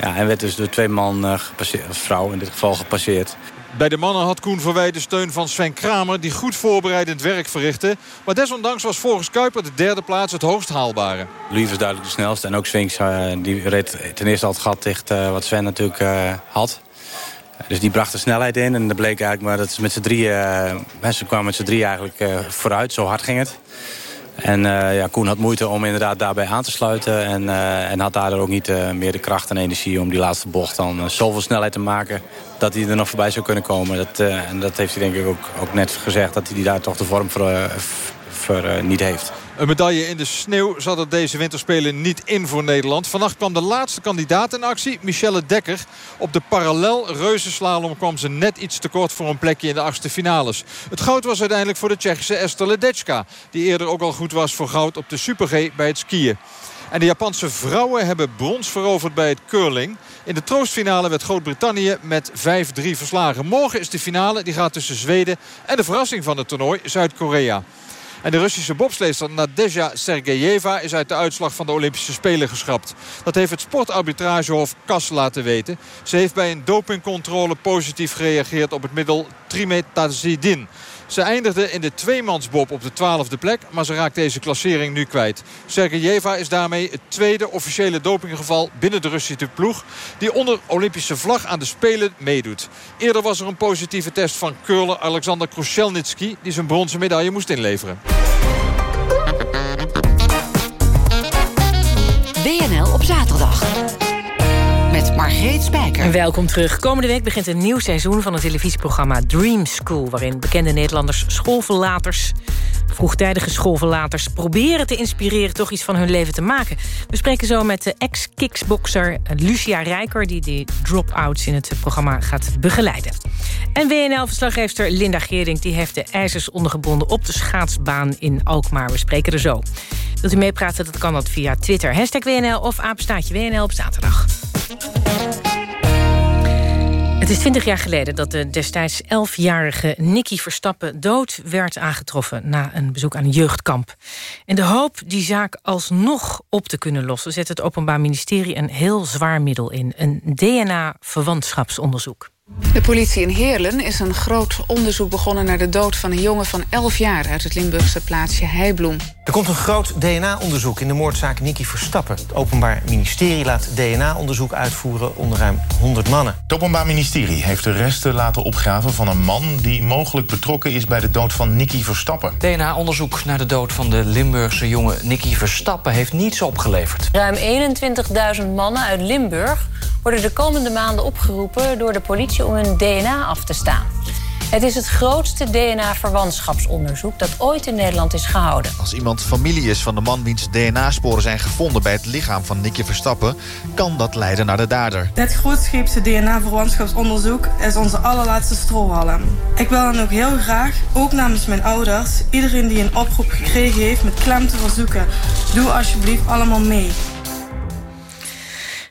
Ja, en werd dus door twee man uh, gepasseerd, vrouw in dit geval gepasseerd. Bij de mannen had Koen Verwij de steun van Sven Kramer... die goed voorbereidend werk verrichtte. Maar desondanks was volgens Kuiper de derde plaats het hoogst haalbare. Louis was duidelijk de snelste. En ook Sphinx uh, die reed ten eerste al het gat dicht uh, wat Sven natuurlijk had. Dus die bracht de snelheid in. En dat bleek eigenlijk maar dat ze met z'n drieën... ze kwamen met z'n drieën eigenlijk vooruit. Zo hard ging het. En uh, ja, Koen had moeite om inderdaad daarbij aan te sluiten. En, uh, en had daardoor ook niet uh, meer de kracht en energie om die laatste bocht dan zoveel snelheid te maken. Dat hij er nog voorbij zou kunnen komen. Dat, en dat heeft hij denk ik ook, ook net gezegd. Dat hij daar toch de vorm voor, voor niet heeft. Een medaille in de sneeuw zat er deze winterspelen niet in voor Nederland. Vannacht kwam de laatste kandidaat in actie, Michelle Dekker. Op de parallel reuzenslalom kwam ze net iets te kort voor een plekje in de achtste finales. Het goud was uiteindelijk voor de Tsjechische Esther Ledecka. Die eerder ook al goed was voor goud op de Super G bij het skiën. En de Japanse vrouwen hebben brons veroverd bij het curling. In de troostfinale werd Groot-Brittannië met 5-3 verslagen. Morgen is de finale, die gaat tussen Zweden en de verrassing van het toernooi, Zuid-Korea. En de Russische bobsleester Nadezhda Sergejeva is uit de uitslag van de Olympische Spelen geschrapt. Dat heeft het sportarbitragehof KAS laten weten. Ze heeft bij een dopingcontrole positief gereageerd op het middel trimetazidin. Ze eindigde in de tweemansbob op de twaalfde plek, maar ze raakt deze klassering nu kwijt. Sergejeva is daarmee het tweede officiële dopinggeval binnen de Russische ploeg... die onder Olympische vlag aan de Spelen meedoet. Eerder was er een positieve test van curler Alexander Krushelnitsky... die zijn bronzen medaille moest inleveren. WNL op zaterdag. Margreet Spijker. Welkom terug. Komende week begint een nieuw seizoen van het televisieprogramma Dream School... waarin bekende Nederlanders schoolverlaters, vroegtijdige schoolverlaters... proberen te inspireren toch iets van hun leven te maken. We spreken zo met de ex-kicksboxer Lucia Rijker... die de drop-outs in het programma gaat begeleiden. En WNL-verslaggeefster Linda Geerding die heeft de ijzers ondergebonden... op de schaatsbaan in Alkmaar. We spreken er zo. Wilt u meepraten, dat kan dat via Twitter. Hashtag WNL of apenstaatje WNL op zaterdag. Het is twintig jaar geleden dat de destijds elfjarige Nicky Verstappen dood werd aangetroffen na een bezoek aan een jeugdkamp. In de hoop die zaak alsnog op te kunnen lossen zet het Openbaar Ministerie een heel zwaar middel in, een DNA-verwantschapsonderzoek. De politie in Heerlen is een groot onderzoek begonnen naar de dood van een jongen van 11 jaar uit het Limburgse plaatsje Heibloem. Er komt een groot DNA-onderzoek in de moordzaak Nicky Verstappen. Het Openbaar Ministerie laat DNA-onderzoek uitvoeren onder ruim 100 mannen. Het Openbaar Ministerie heeft de resten laten opgraven van een man die mogelijk betrokken is bij de dood van Nicky Verstappen. DNA-onderzoek naar de dood van de Limburgse jongen Nicky Verstappen heeft niets opgeleverd. Ruim 21.000 mannen uit Limburg worden de komende maanden opgeroepen door de politie om hun DNA af te staan. Het is het grootste DNA-verwantschapsonderzoek dat ooit in Nederland is gehouden. Als iemand familie is van de man wiens DNA-sporen zijn gevonden bij het lichaam van Nicky Verstappen, kan dat leiden naar de dader. Dit grootscheepse DNA-verwantschapsonderzoek is onze allerlaatste strohalm. Ik wil dan ook heel graag, ook namens mijn ouders, iedereen die een oproep gekregen heeft met klem te verzoeken. Doe alsjeblieft allemaal mee.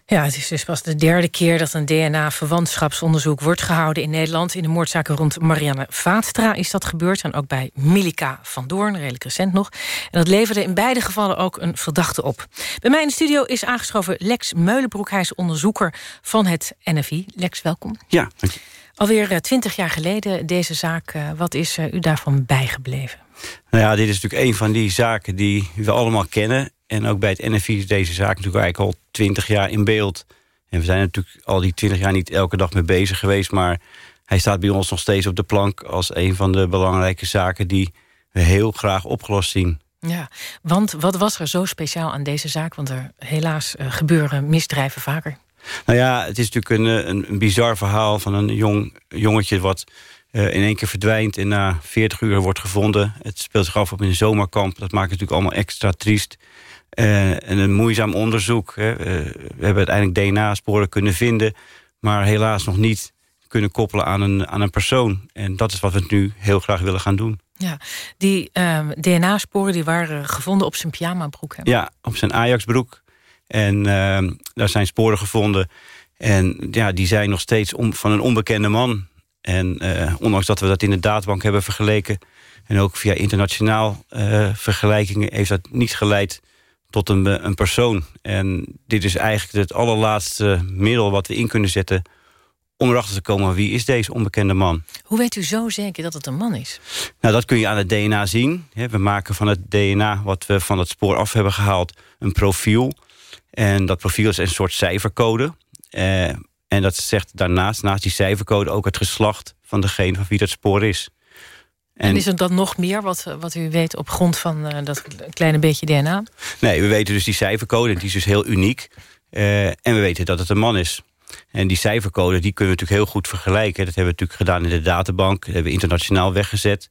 Ja, het is dus pas de derde keer dat een DNA-verwantschapsonderzoek wordt gehouden in Nederland. In de moordzaken rond Marianne Vaatstra is dat gebeurd. En ook bij Milika van Doorn, redelijk recent nog. En dat leverde in beide gevallen ook een verdachte op. Bij mij in de studio is aangeschoven Lex Meulenbroek. Hij is onderzoeker van het NFI. Lex, welkom. Ja, dank je. Alweer twintig jaar geleden deze zaak. Eh, wat is u daarvan bijgebleven? Nou ja, dit is natuurlijk een van die zaken die we allemaal kennen. En ook bij het NFI is deze zaak natuurlijk eigenlijk al twintig jaar in beeld. En we zijn natuurlijk al die twintig jaar niet elke dag mee bezig geweest... maar hij staat bij ons nog steeds op de plank... als een van de belangrijke zaken die we heel graag opgelost zien. Ja, want wat was er zo speciaal aan deze zaak? Want er helaas uh, gebeuren misdrijven vaker. Nou ja, het is natuurlijk een, een, een bizar verhaal van een jong jongetje... wat in één keer verdwijnt en na 40 uur wordt gevonden. Het speelt zich af op een zomerkamp. Dat maakt het natuurlijk allemaal extra triest. Uh, en een moeizaam onderzoek. Hè. Uh, we hebben uiteindelijk DNA-sporen kunnen vinden... maar helaas nog niet kunnen koppelen aan een, aan een persoon. En dat is wat we nu heel graag willen gaan doen. Ja, die uh, DNA-sporen die waren gevonden op zijn pyjamabroek. Ja, op zijn Ajaxbroek. En ehm, daar zijn sporen gevonden. En ja, die zijn nog steeds om, van een onbekende man. En eh, ondanks dat we dat in de databank hebben vergeleken... en ook via internationaal vergelijkingen... heeft dat niet geleid tot een, een persoon. En dit is eigenlijk het allerlaatste middel wat we in kunnen zetten... om erachter te komen wie is deze onbekende man. Hoe weet u zo zeker dat het een man is? Nou, dat kun je aan het DNA zien. We maken van het DNA wat we van het spoor af hebben gehaald een profiel. En dat profiel is een soort cijfercode. Eh, en dat zegt daarnaast, naast die cijfercode... ook het geslacht van degene van wie dat spoor is. En, is er dan nog meer wat, wat u weet op grond van uh, dat kleine beetje DNA? Nee, we weten dus die cijfercode, en die is dus heel uniek. Uh, en we weten dat het een man is. En die cijfercode die kunnen we natuurlijk heel goed vergelijken. Dat hebben we natuurlijk gedaan in de databank. Dat hebben we internationaal weggezet.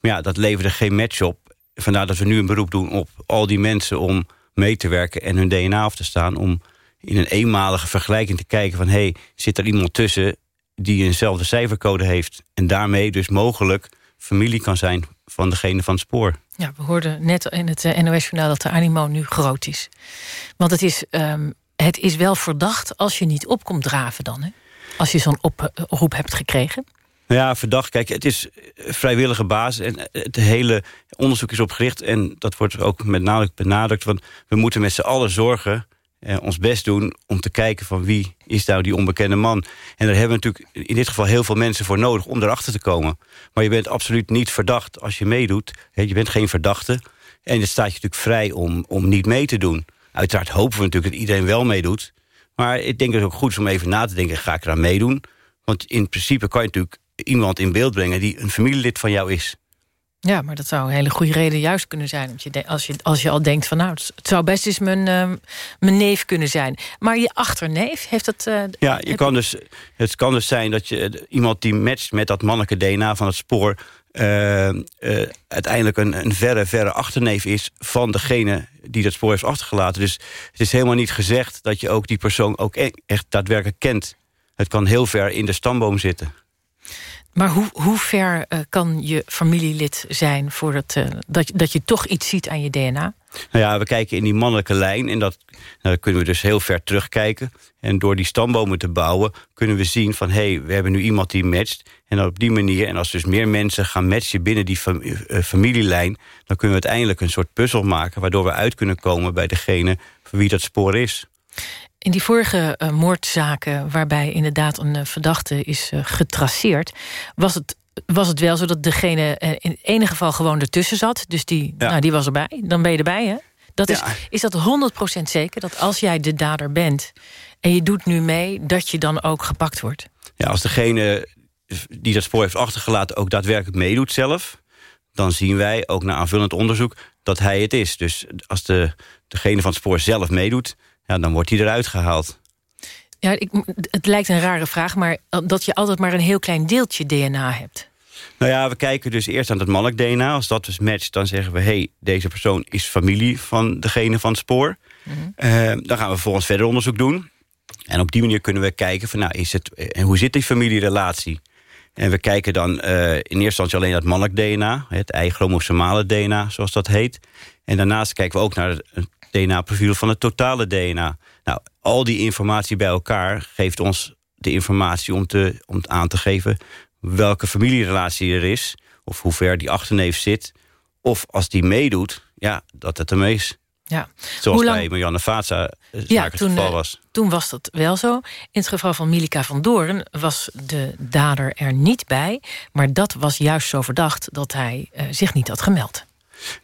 Maar ja, dat leverde geen match op. Vandaar dat we nu een beroep doen op al die mensen... om mee te werken en hun DNA af te staan... om in een eenmalige vergelijking te kijken van... hé, hey, zit er iemand tussen die eenzelfde cijfercode heeft... en daarmee dus mogelijk familie kan zijn van degene van het spoor. Ja, we hoorden net in het eh, NOS-journaal dat de animo nu groot is. Want het is, um, het is wel verdacht als je niet op komt draven dan, hè? Als je zo'n oproep hebt gekregen. Ja, verdacht. Kijk, het is vrijwillige basis en het hele onderzoek is opgericht... en dat wordt ook met nadruk benadrukt... want we moeten met z'n allen zorgen eh, ons best doen om te kijken van wie is nou die onbekende man. En daar hebben we natuurlijk in dit geval heel veel mensen voor nodig om erachter te komen. Maar je bent absoluut niet verdacht als je meedoet. Je bent geen verdachte. En het staat je natuurlijk vrij om, om niet mee te doen. Uiteraard hopen we natuurlijk dat iedereen wel meedoet. Maar ik denk dat het ook goed is om even na te denken, ga ik eraan meedoen? Want in principe kan je natuurlijk iemand in beeld brengen die een familielid van jou is. Ja, maar dat zou een hele goede reden juist kunnen zijn. Als je, als je al denkt van nou, het zou best eens mijn, uh, mijn neef kunnen zijn. Maar je achterneef, heeft dat... Uh, ja, je kan dus, het kan dus zijn dat je iemand die matcht met dat mannelijke DNA van het spoor... Uh, uiteindelijk een, een verre, verre achterneef is van degene die dat spoor heeft achtergelaten. Dus het is helemaal niet gezegd dat je ook die persoon ook e-, echt daadwerkelijk kent. Het kan heel ver in de stamboom zitten. Maar hoe, hoe ver uh, kan je familielid zijn voordat uh, dat, dat je toch iets ziet aan je DNA? Nou ja, we kijken in die mannelijke lijn en dat nou, kunnen we dus heel ver terugkijken. En door die stambomen te bouwen kunnen we zien van... hé, hey, we hebben nu iemand die matcht. En op die manier, en als dus meer mensen gaan matchen binnen die fam uh, familielijn... dan kunnen we uiteindelijk een soort puzzel maken... waardoor we uit kunnen komen bij degene voor wie dat spoor is. In die vorige uh, moordzaken waarbij inderdaad een uh, verdachte is uh, getraceerd... was het, was het wel zo dat degene in het ene geval gewoon ertussen zat. Dus die, ja. nou, die was erbij. Dan ben je erbij, hè? Dat is, is dat 100% zeker dat als jij de dader bent... en je doet nu mee, dat je dan ook gepakt wordt? Ja, als degene die dat spoor heeft achtergelaten... ook daadwerkelijk meedoet zelf... dan zien wij, ook na aanvullend onderzoek, dat hij het is. Dus als de, degene van het spoor zelf meedoet ja, dan wordt hij eruit gehaald. Ja, ik, het lijkt een rare vraag, maar dat je altijd maar een heel klein deeltje DNA hebt. Nou ja, we kijken dus eerst aan het mannelijk DNA. Als dat dus matcht, dan zeggen we... hé, hey, deze persoon is familie van degene van het spoor. Mm -hmm. uh, dan gaan we vervolgens verder onderzoek doen. En op die manier kunnen we kijken van... nou, is het, en hoe zit die familierelatie? En we kijken dan uh, in eerste instantie alleen naar het mannelijk DNA... het Y-chromosomale DNA, zoals dat heet. En daarnaast kijken we ook naar het DNA-profiel van het totale DNA. Nou, al die informatie bij elkaar geeft ons de informatie om, te, om aan te geven... welke familierelatie er is, of hoe ver die achterneef zit... of als die meedoet, ja, dat het ermee is. Ja. Zoals lang... bij Marianne Vaatza ja, het toen, geval was. Toen was dat wel zo. In het geval van Milika van Doorn was de dader er niet bij. Maar dat was juist zo verdacht dat hij uh, zich niet had gemeld.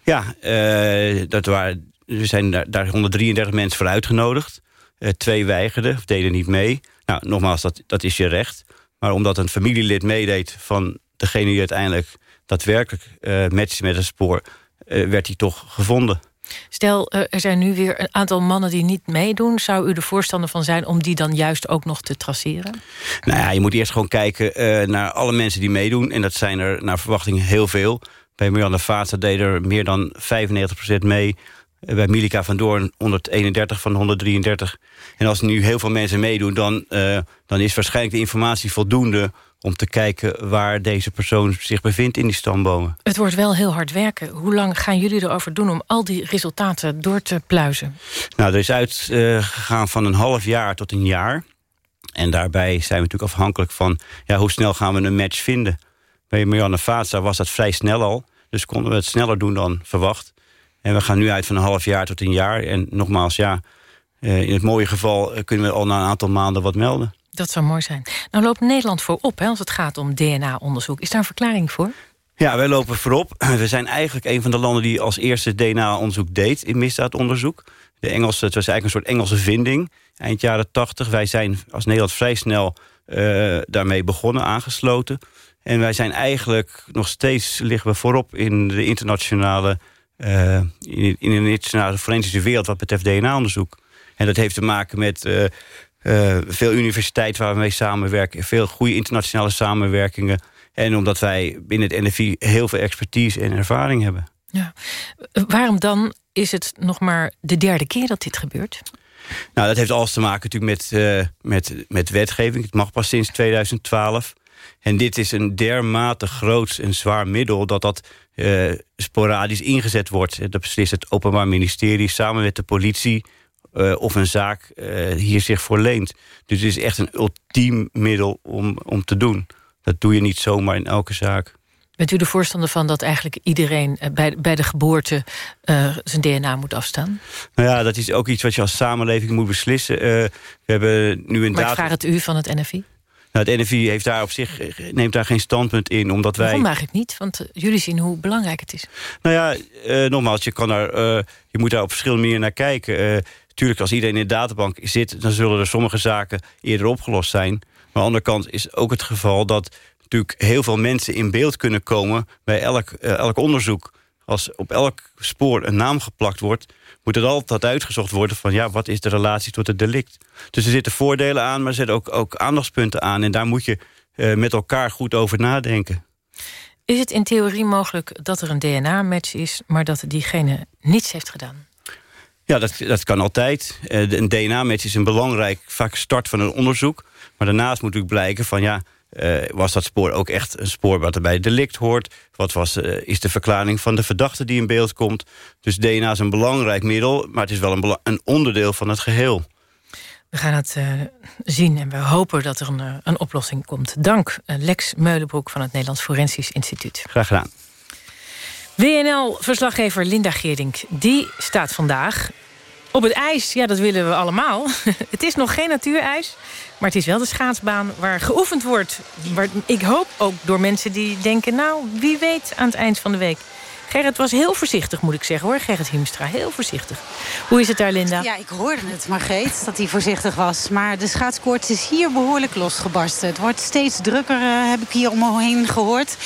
Ja, uh, dat waren er zijn daar, daar 133 mensen voor uitgenodigd. Uh, twee weigerden of deden niet mee. Nou, nogmaals, dat, dat is je recht. Maar omdat een familielid meedeed van degene die uiteindelijk daadwerkelijk uh, matchte met het spoor... Uh, werd hij toch gevonden. Stel, er zijn nu weer een aantal mannen die niet meedoen. Zou u er voorstander van zijn om die dan juist ook nog te traceren? Nou ja, je moet eerst gewoon kijken naar alle mensen die meedoen. En dat zijn er naar verwachting heel veel. Bij Marianne Vaatse deden er meer dan 95% mee bij Milika van Doorn 131 van 133. En als nu heel veel mensen meedoen... dan, uh, dan is waarschijnlijk de informatie voldoende om te kijken waar deze persoon zich bevindt in die stambomen. Het wordt wel heel hard werken. Hoe lang gaan jullie erover doen om al die resultaten door te pluizen? Nou, er is uitgegaan uh, van een half jaar tot een jaar. En daarbij zijn we natuurlijk afhankelijk van... Ja, hoe snel gaan we een match vinden. Bij Marianne Vaatsa was dat vrij snel al. Dus konden we het sneller doen dan verwacht. En we gaan nu uit van een half jaar tot een jaar. En nogmaals, ja, in het mooie geval kunnen we al na een aantal maanden wat melden. Dat zou mooi zijn. Nou loopt Nederland voorop hè, als het gaat om DNA-onderzoek. Is daar een verklaring voor? Ja, wij lopen voorop. We zijn eigenlijk een van de landen die als eerste DNA-onderzoek deed in misdaadonderzoek. De Engelse, het was eigenlijk een soort Engelse vinding. Eind jaren tachtig. Wij zijn als Nederland vrij snel uh, daarmee begonnen, aangesloten. En wij zijn eigenlijk nog steeds liggen we voorop in de internationale, uh, in, in de internationale forensische wereld wat betreft DNA-onderzoek. En dat heeft te maken met uh, veel universiteiten waar we mee samenwerken, veel goede internationale samenwerkingen. En omdat wij binnen het NFI heel veel expertise en ervaring hebben. Ja. Waarom dan is het nog maar de derde keer dat dit gebeurt? Nou, dat heeft alles te maken natuurlijk met, met, met wetgeving. Het mag pas sinds 2012. En dit is een dermate groot en zwaar middel... dat dat uh, sporadisch ingezet wordt. Dat beslist het Openbaar Ministerie samen met de politie... Uh, of een zaak hier zich voor leent. Dus het is echt een ultiem middel om, om te doen. Dat doe je niet zomaar in elke zaak. Bent u de voorstander van dat eigenlijk iedereen bij, bij de geboorte uh, zijn DNA moet afstaan? Nou ja, dat is ook iets wat je als samenleving moet beslissen. Uh, we hebben nu een maar ik vraag het u van het NFI? Nou, het NFI heeft daar op zich, neemt daar geen standpunt in, omdat wij... Waarom eigenlijk niet? Want uh, jullie zien hoe belangrijk het is. Nou ja, nogmaals, je, kan daar, je moet daar op verschillende manieren naar kijken. Tuurlijk, als iedereen in de databank zit... dan zullen er sommige zaken eerder opgelost zijn. Maar aan de andere kant is ook het geval dat natuurlijk heel veel mensen in beeld kunnen komen... bij elk, uh, elk onderzoek. Als op elk spoor een naam geplakt wordt... moet er altijd uitgezocht worden van... ja, wat is de relatie tot het delict? Dus er zitten voordelen aan, maar er zitten ook, ook aandachtspunten aan. En daar moet je uh, met elkaar goed over nadenken. Is het in theorie mogelijk dat er een DNA-match is... maar dat diegene niets heeft gedaan? Ja, dat, dat kan altijd. Uh, een DNA-match is een belangrijk vaak start van een onderzoek. Maar daarnaast moet natuurlijk blijken van... ja uh, was dat spoor ook echt een spoor wat er bij delict hoort? Wat was, uh, is de verklaring van de verdachte die in beeld komt? Dus DNA is een belangrijk middel, maar het is wel een, een onderdeel van het geheel. We gaan het uh, zien en we hopen dat er een, een oplossing komt. Dank Lex Meulenbroek van het Nederlands Forensisch Instituut. Graag gedaan. WNL-verslaggever Linda Geerdink, die staat vandaag op het ijs. Ja, dat willen we allemaal. het is nog geen natuurijs. Maar het is wel de schaatsbaan waar geoefend wordt. Waar, ik hoop ook door mensen die denken... nou, wie weet aan het eind van de week Gerrit was heel voorzichtig, moet ik zeggen hoor. Gerrit Hiemstra, heel voorzichtig. Hoe is het daar, Linda? Ja, ik hoorde het, Margreet, dat hij voorzichtig was. Maar de schaatskoorts is hier behoorlijk losgebarsten. Het wordt steeds drukker, uh, heb ik hier om me heen gehoord.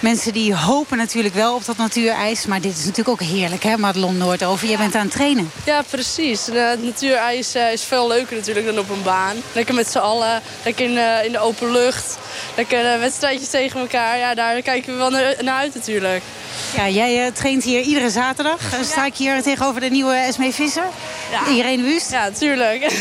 Mensen die hopen natuurlijk wel op dat natuurijs. Maar dit is natuurlijk ook heerlijk, hè, Madelon Noordover. Jij bent aan het trainen. Ja, precies. Het natuurijs uh, is veel leuker natuurlijk dan op een baan. Lekker met z'n allen, lekker in, uh, in de open lucht. Lekker wedstrijdjes tegen elkaar. Ja, daar kijken we wel naar, naar uit natuurlijk. Ja, jij uh, traint hier iedere zaterdag. Uh, sta ik hier tegenover de nieuwe Esme Visser. Ja. Irene Wust. Ja, tuurlijk.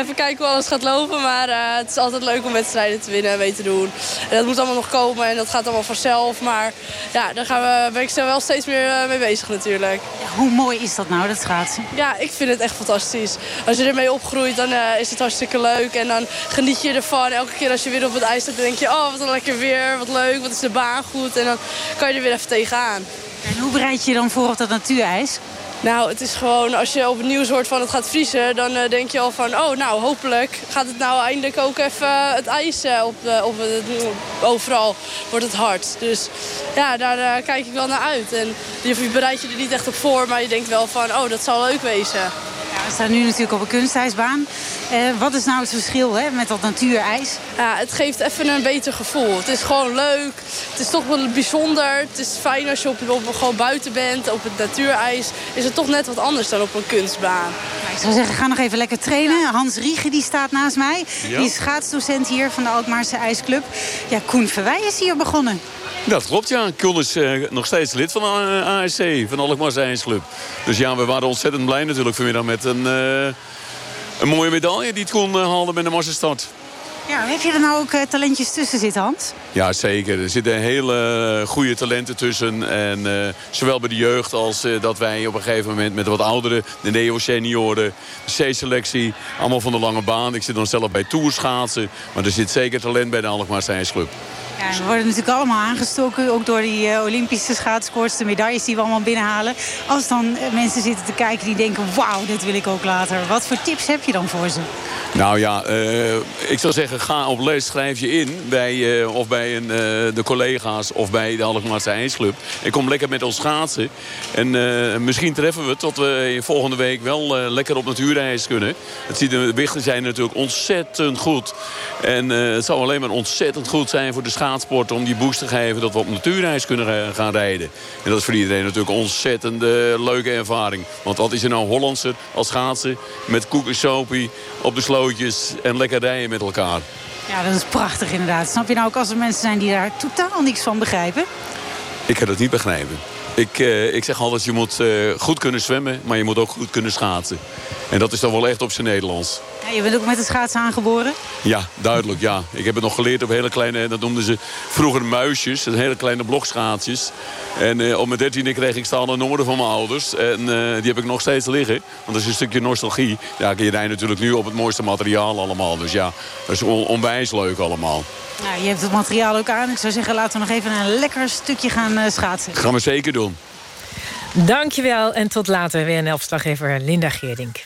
Even kijken hoe alles gaat lopen. Maar uh, het is altijd leuk om wedstrijden te winnen en mee te doen. En dat moet allemaal nog komen en dat gaat allemaal vanzelf. Maar ja, daar gaan we, ben ik er wel steeds meer mee bezig natuurlijk. Ja, hoe mooi is dat nou, dat schaatsen? Ja, ik vind het echt fantastisch. Als je ermee opgroeit, dan is het hartstikke leuk. En dan geniet je ervan. Elke keer als je weer op het ijs staat, dan denk je... oh, wat een lekker weer, wat leuk, wat is de baan goed. En dan kan je er weer even tegenaan. En hoe bereid je je dan voor op dat natuurijs? Nou, het is gewoon, als je op het nieuws hoort van het gaat vriezen... dan uh, denk je al van, oh, nou, hopelijk gaat het nou eindelijk ook even het ijs uh, op, uh, op het, overal wordt het hard. Dus ja, daar kijk ik wel naar uit. En je bereidt je er niet echt op voor, maar je denkt wel van, oh, dat zal leuk wezen. Ja, we staan nu natuurlijk op een kunstijsbaan. Uh, wat is nou het verschil hè, met dat natuurijs? Ja, het geeft even een beter gevoel. Het is gewoon leuk. Het is toch wel bijzonder. Het is fijn als je op, op, gewoon buiten bent. Op het natuurijs is het toch net wat anders dan op een kunstbaan. ik zou zeggen, ga nog even lekker trainen. Hans Riege die staat naast mij. Ja. Die is schaatsdocent hier van de Alkmaarse IJsclub. Ja, Koen Verwij is hier begonnen. Dat klopt, ja. Koen is uh, nog steeds lid van de ASC, van de Alkmaarse IJsclub. Dus ja, we waren ontzettend blij natuurlijk vanmiddag met een, uh, een mooie medaille die Koen uh, haalde met de massastart. Ja, heb je er nou ook uh, talentjes tussen zitten, Hans? Ja, zeker. Er zitten hele goede talenten tussen. En, uh, zowel bij de jeugd als dat wij op een gegeven moment met wat ouderen... de neo-senioren, de C-selectie, allemaal van de lange baan. Ik zit dan zelf bij toerschaatsen. Maar er zit zeker talent bij de Alkmaar Club. We worden natuurlijk allemaal aangestoken, ook door die uh, Olympische schaatskoorts, de medailles die we allemaal binnenhalen. Als dan uh, mensen zitten te kijken die denken, wauw, dit wil ik ook later. Wat voor tips heb je dan voor ze? Nou ja, uh, ik zou zeggen, ga op les, schrijf je in. Bij, uh, of bij een, uh, de collega's of bij de Alkmaarse IJsclub. En kom lekker met ons schaatsen. En misschien treffen we tot we volgende week wel lekker op natuurreis kunnen. Het ziet, de wichten zijn natuurlijk ontzettend goed. En het zou alleen maar ontzettend goed zijn voor de schaatsport... om die boost te geven dat we op natuurreis kunnen gaan rijden. En dat is voor iedereen natuurlijk een ontzettend leuke ervaring. Want wat is er nou Hollandse als schaatsen met koek en sopie op de sloot en lekker rijden met elkaar. Ja, dat is prachtig inderdaad. Snap je nou ook als er mensen zijn die daar totaal niks van begrijpen? Ik kan het niet begrijpen. Ik, uh, ik zeg altijd, je moet uh, goed kunnen zwemmen, maar je moet ook goed kunnen schaatsen. En dat is dan wel echt op zijn Nederlands. Ja, je bent ook met het schaatsen aangeboren? Ja, duidelijk, ja. Ik heb het nog geleerd op hele kleine, dat noemden ze vroeger muisjes. Hele kleine blokschaatsjes. En uh, op mijn dertiende kreeg ik staande noorden van mijn ouders. En die heb ik nog steeds liggen. Want dat is een stukje nostalgie. Ja, je rijdt natuurlijk nu op het mooiste materiaal allemaal. Dus ja, dat is on onwijs leuk allemaal. Nou, je hebt het materiaal ook aan. Ik zou zeggen, laten we nog even een lekker stukje gaan schaatsen. Dat gaan we zeker doen. Dankjewel en tot later. WNL-verslaggever Linda Geerdink.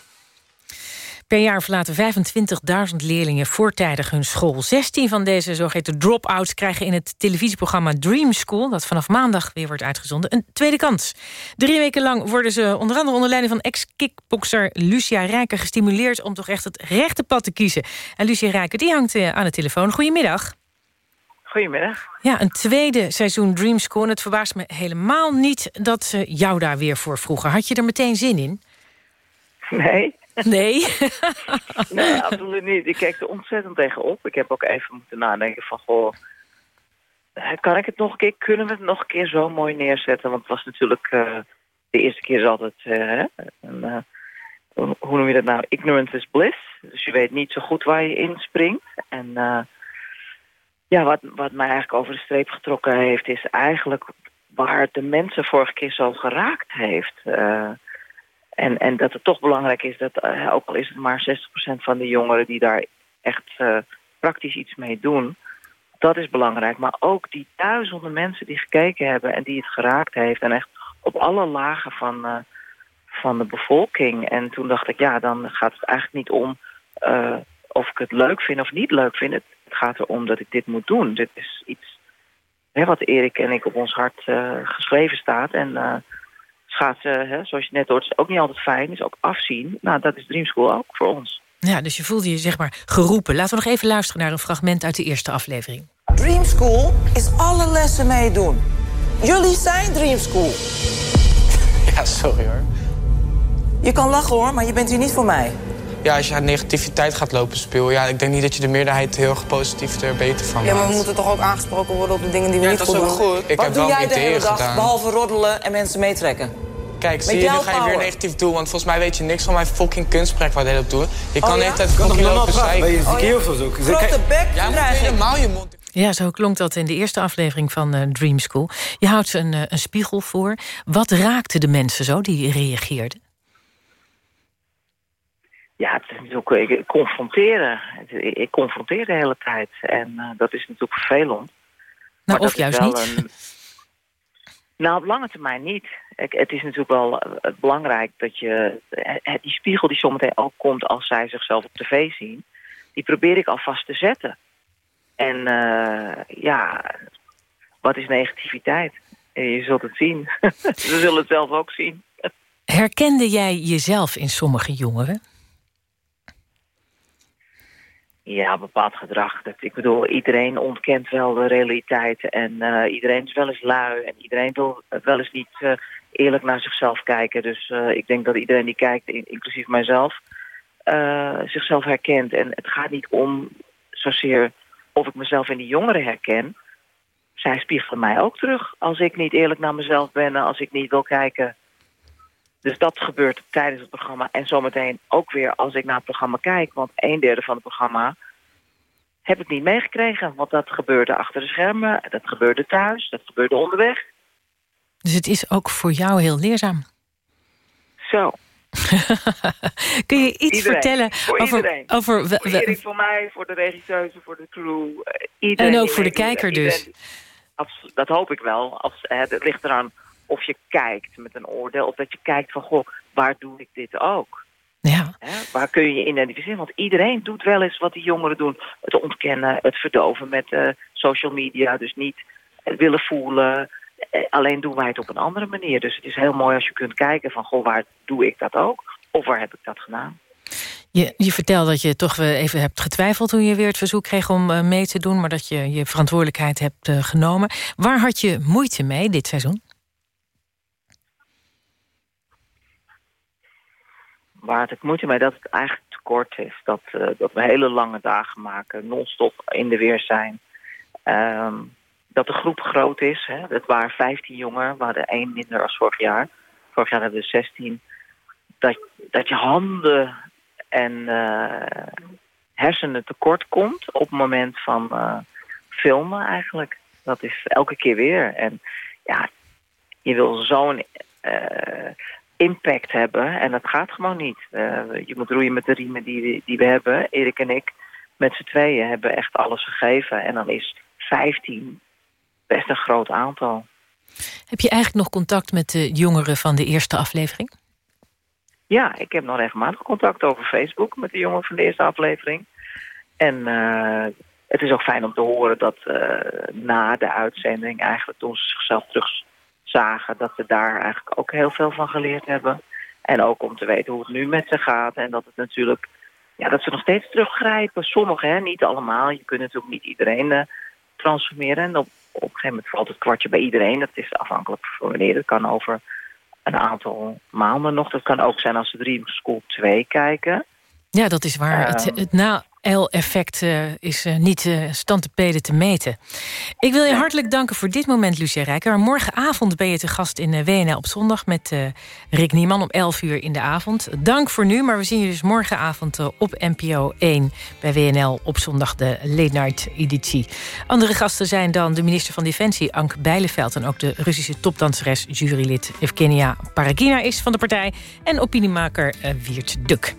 Per jaar verlaten 25.000 leerlingen voortijdig hun school. 16 van deze zogeheten drop-outs krijgen in het televisieprogramma Dream School... dat vanaf maandag weer wordt uitgezonden, een tweede kans. Drie weken lang worden ze onder andere onder leiding van ex-kickbokser Lucia Rijker... gestimuleerd om toch echt het rechte pad te kiezen. En Lucia Rijker die hangt eh, aan de telefoon. Goedemiddag. Goedemiddag. Ja, een tweede seizoen Dream School. En het verbaast me helemaal niet dat ze jou daar weer voor vroegen. Had je er meteen zin in? Nee. Nee? nee, absoluut niet. Ik keek er ontzettend tegenop. Ik heb ook even moeten nadenken van... Goh, eh, kan ik het nog een keer, kunnen we het nog een keer zo mooi neerzetten? Want het was natuurlijk... Uh, de eerste keer is altijd... Een, hoe noem je dat nou? Ignorance is bliss. Dus je weet niet zo goed waar je inspringt. En ja, wat, wat mij eigenlijk over de streep getrokken heeft... is eigenlijk waar de mensen vorige keer zo geraakt heeft. En, en dat het toch belangrijk is dat, uh, ook al is het maar 60% van de jongeren... die daar echt uh, praktisch iets mee doen, dat is belangrijk. Maar ook die duizenden mensen die gekeken hebben en die het geraakt heeft... en echt op alle lagen van, van de bevolking. En toen dacht ik, ja, dan gaat het eigenlijk niet om of ik het leuk vind of niet leuk vind. Het, gaat erom dat ik dit moet doen. Dit is iets hè, wat Erik en ik op ons hart geschreven staat. En schaatsen, hè, zoals je net hoort, is ook niet altijd fijn. Is ook afzien. Nou, dat is Dream School ook voor ons. Ja, dus je voelde je zeg maar geroepen. Laten we nog even luisteren naar een fragment uit de eerste aflevering. Dream School is alle lessen meedoen. Jullie zijn Dream School. Ja, sorry hoor. Je kan lachen hoor, maar je bent hier niet voor mij ja, als je aan negativiteit gaat lopen spelen... ja, ik denk niet dat je de meerderheid heel erg positief er beter van maakt. Ja, maar we moeten toch ook aangesproken worden op de dingen die we ja, niet goed doen? goed. Ik Wat heb doe wel jij de hele dag, gedaan. behalve roddelen en mensen meetrekken? Kijk, zie je, nu ga je weer negatief doen. Want volgens mij weet je niks van mijn fucking kunstprek waar de hele doen. Je kan oh, de hele tijd fucking lopen zeiken. Ben je verkeer of zo? Grote bek, Ja, maar helemaal je mond... Ja, zo klonk dat in de eerste aflevering van uh, Dream School. Je houdt ze een, uh, een spiegel voor. Wat raakte de mensen zo die reageerden? Ja, het is natuurlijk ik, confronteren. Ik confronteer de hele tijd. En uh, dat is natuurlijk vervelend. Nou, of juist niet. Een... nou, op lange termijn niet. Ik, het is natuurlijk wel uh, belangrijk dat je... Uh, die spiegel die zometeen ook komt als zij zichzelf op tv zien... die probeer ik alvast te zetten. En ja, wat is negativiteit? Je zult het zien. Ze zullen het zelf ook zien. Herkende jij jezelf in sommige jongeren? Ja, bepaald gedrag. Dat, ik bedoel, iedereen ontkent wel de realiteit. En uh, iedereen is wel eens lui. En iedereen wil wel eens niet uh, eerlijk naar zichzelf kijken. Dus uh, ik denk dat iedereen die kijkt, inclusief mijzelf, zichzelf herkent. En het gaat niet om zozeer of ik mezelf in die jongeren herken. Zij spiegelen mij ook terug als ik niet eerlijk naar mezelf ben. Als ik niet wil kijken dus dat gebeurt tijdens het programma. En zometeen ook weer als ik naar het programma kijk. Want een derde van het programma heb ik niet meegekregen. Want dat gebeurde achter de schermen. Dat gebeurde thuis. Dat gebeurde onderweg. Dus het is ook voor jou heel leerzaam. Zo. Kun je iets iedereen, vertellen voor over... Iedereen. over voor Erik, voor mij, voor de regisseuse, voor de crew. Iedereen en ook voor de kijker dus. dat hoop ik wel. Als, het ligt eraan of je kijkt met een oordeel... of dat je kijkt van, goh, waar doe ik dit ook? Ja. Waar kun je je identificeren? Want iedereen doet wel eens wat die jongeren doen. Het ontkennen, het verdoven met uh, social media. Dus niet willen voelen. alleen doen wij het op een andere manier. Dus het is heel mooi als je kunt kijken van... goh, waar doe ik dat ook? Of waar heb ik dat gedaan? Je, je vertelde dat je toch even hebt getwijfeld... toen je weer het verzoek kreeg om mee te doen... maar dat je je verantwoordelijkheid hebt genomen. Waar had je moeite mee dit seizoen? Waar had ik moeite mee dat het eigenlijk te kort is. Dat, uh, dat we hele lange dagen maken, non-stop in de weer zijn. Um, dat de groep groot is. Hè. Het waren 15 jongen, we hadden één minder als vorig jaar. Vorig jaar hadden we 16. Dat, dat je handen en uh, hersenen tekort komt op het moment van uh, filmen eigenlijk. Dat is elke keer weer. En ja, je wil zo'n impact hebben. En dat gaat gewoon niet. Uh, je moet roeien met de riemen die, die we hebben. Erik en ik met z'n tweeën hebben echt alles gegeven. En dan is 15 best een groot aantal. Heb je eigenlijk nog contact met de jongeren van de eerste aflevering? Ja, ik heb nog regelmatig contact over Facebook met de jongeren van de eerste aflevering. En uh, het is ook fijn om te horen dat uh, na de uitzending eigenlijk toen ze zichzelf terug zagen dat we daar eigenlijk ook heel veel van geleerd hebben. En ook om te weten hoe het nu met ze gaat. En dat het natuurlijk, ja, dat ze nog steeds teruggrijpen. Sommigen, hè, niet allemaal. Je kunt natuurlijk niet iedereen uh, transformeren. En op, op een gegeven moment valt het kwartje bij iedereen. Dat is afhankelijk van wanneer. Het kan over een aantal maanden nog. Dat kan ook zijn als ze drie School 2 kijken. Ja, dat is waar. Het, het na L-effect uh, is uh, niet uh, stand te peden te meten. Ik wil je hartelijk danken voor dit moment, Lucia Rijker. Morgenavond ben je te gast in WNL op zondag... met Rick Nieman om 11 uur in de avond. Dank voor nu, maar we zien je dus morgenavond op NPO 1... bij WNL op zondag de Late Night editie. Andere gasten zijn dan de minister van Defensie, Anke Bijleveld... en ook de Russische topdanseres, jurylid Evgenia Paragina is van de partij... en opiniemaker Wiert Duk.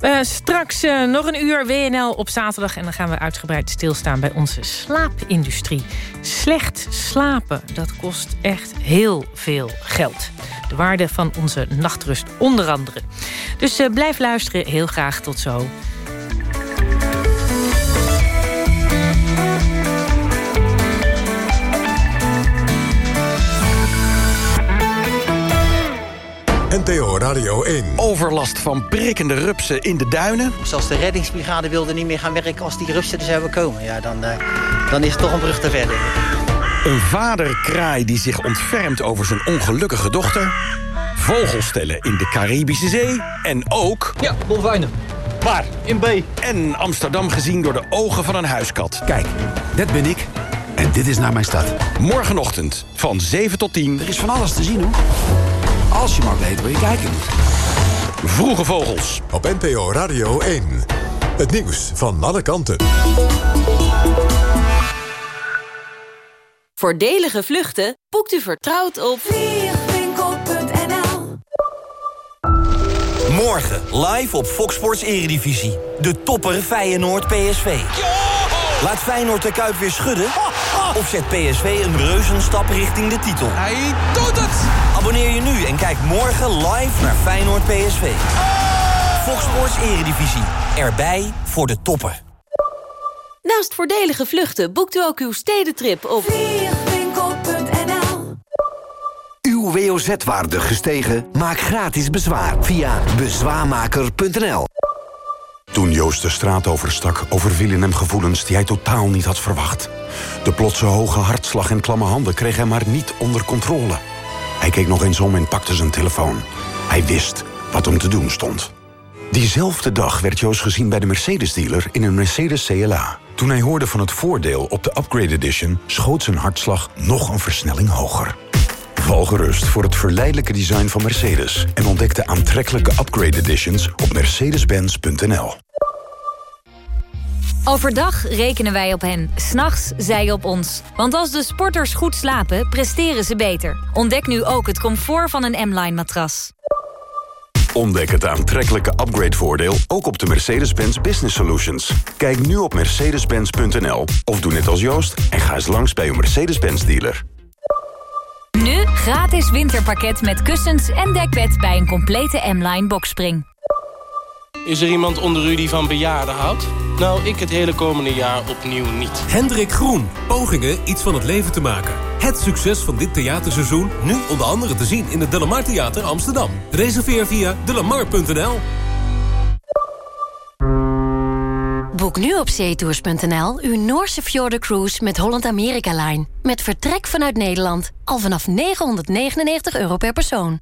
Uh, straks uh, nog een uur WNL op zaterdag... en dan gaan we uitgebreid stilstaan bij onze slaapindustrie. Slecht slapen, dat kost echt heel veel geld. De waarde van onze nachtrust onder andere. Dus uh, blijf luisteren, heel graag tot zo. NTO Radio 1. Overlast van prikkende rupsen in de duinen. Zelfs de reddingsbrigade wilde niet meer gaan werken als die rupsen er zouden komen. Ja, dan, uh, dan is het toch een brug te verder. Een vaderkraai die zich ontfermt over zijn ongelukkige dochter. Vogelstellen in de Caribische Zee. En ook... Ja, dolfijnen. Waar? In B. En Amsterdam gezien door de ogen van een huiskat. Kijk, dat ben ik. En dit is naar mijn stad. Morgenochtend van 7 tot 10. Er is van alles te zien, hoor. Als je maar weet waar je kijken moet. Vroege Vogels. Op NPO Radio 1. Het nieuws van alle kanten. Voordelige vluchten boekt u vertrouwd op vliegwinkel.nl Morgen live op Fox Sports Eredivisie. De topper Feyenoord PSV. Laat Feyenoord de Kuip weer schudden? Of zet PSV een reuzenstap richting de titel? Hij doet het! Abonneer je nu en kijk morgen live naar Feyenoord PSV. Fox Sports Eredivisie. Erbij voor de toppen. Naast voordelige vluchten boekt u ook uw stedentrip op Uw WOZ-waarde gestegen? Maak gratis bezwaar via bezwaarmaker.nl toen Joost de straat overstak, overvielen hem gevoelens die hij totaal niet had verwacht. De plotse hoge hartslag en klamme handen kreeg hij maar niet onder controle. Hij keek nog eens om en pakte zijn telefoon. Hij wist wat hem te doen stond. Diezelfde dag werd Joost gezien bij de Mercedes-dealer in een Mercedes CLA. Toen hij hoorde van het voordeel op de Upgrade Edition... schoot zijn hartslag nog een versnelling hoger. Val gerust voor het verleidelijke design van Mercedes... en ontdek de aantrekkelijke Upgrade Editions op mercedes-benz.nl. Overdag rekenen wij op hen, s'nachts zij op ons. Want als de sporters goed slapen, presteren ze beter. Ontdek nu ook het comfort van een M-Line matras. Ontdek het aantrekkelijke upgrade-voordeel ook op de Mercedes-Benz Business Solutions. Kijk nu op mercedes-benz.nl of doe net als Joost... en ga eens langs bij uw Mercedes-Benz dealer. Gratis winterpakket met kussens en dekbed bij een complete M-Line boxspring. Is er iemand onder u die van bejaarden houdt? Nou, ik het hele komende jaar opnieuw niet. Hendrik Groen. Pogingen iets van het leven te maken. Het succes van dit theaterseizoen nu onder andere te zien in het Delamar Theater Amsterdam. Reserveer via delamar.nl. Boek nu op zeetours.nl uw Noorse Cruise met Holland America Line. Met vertrek vanuit Nederland. Al vanaf 999 euro per persoon.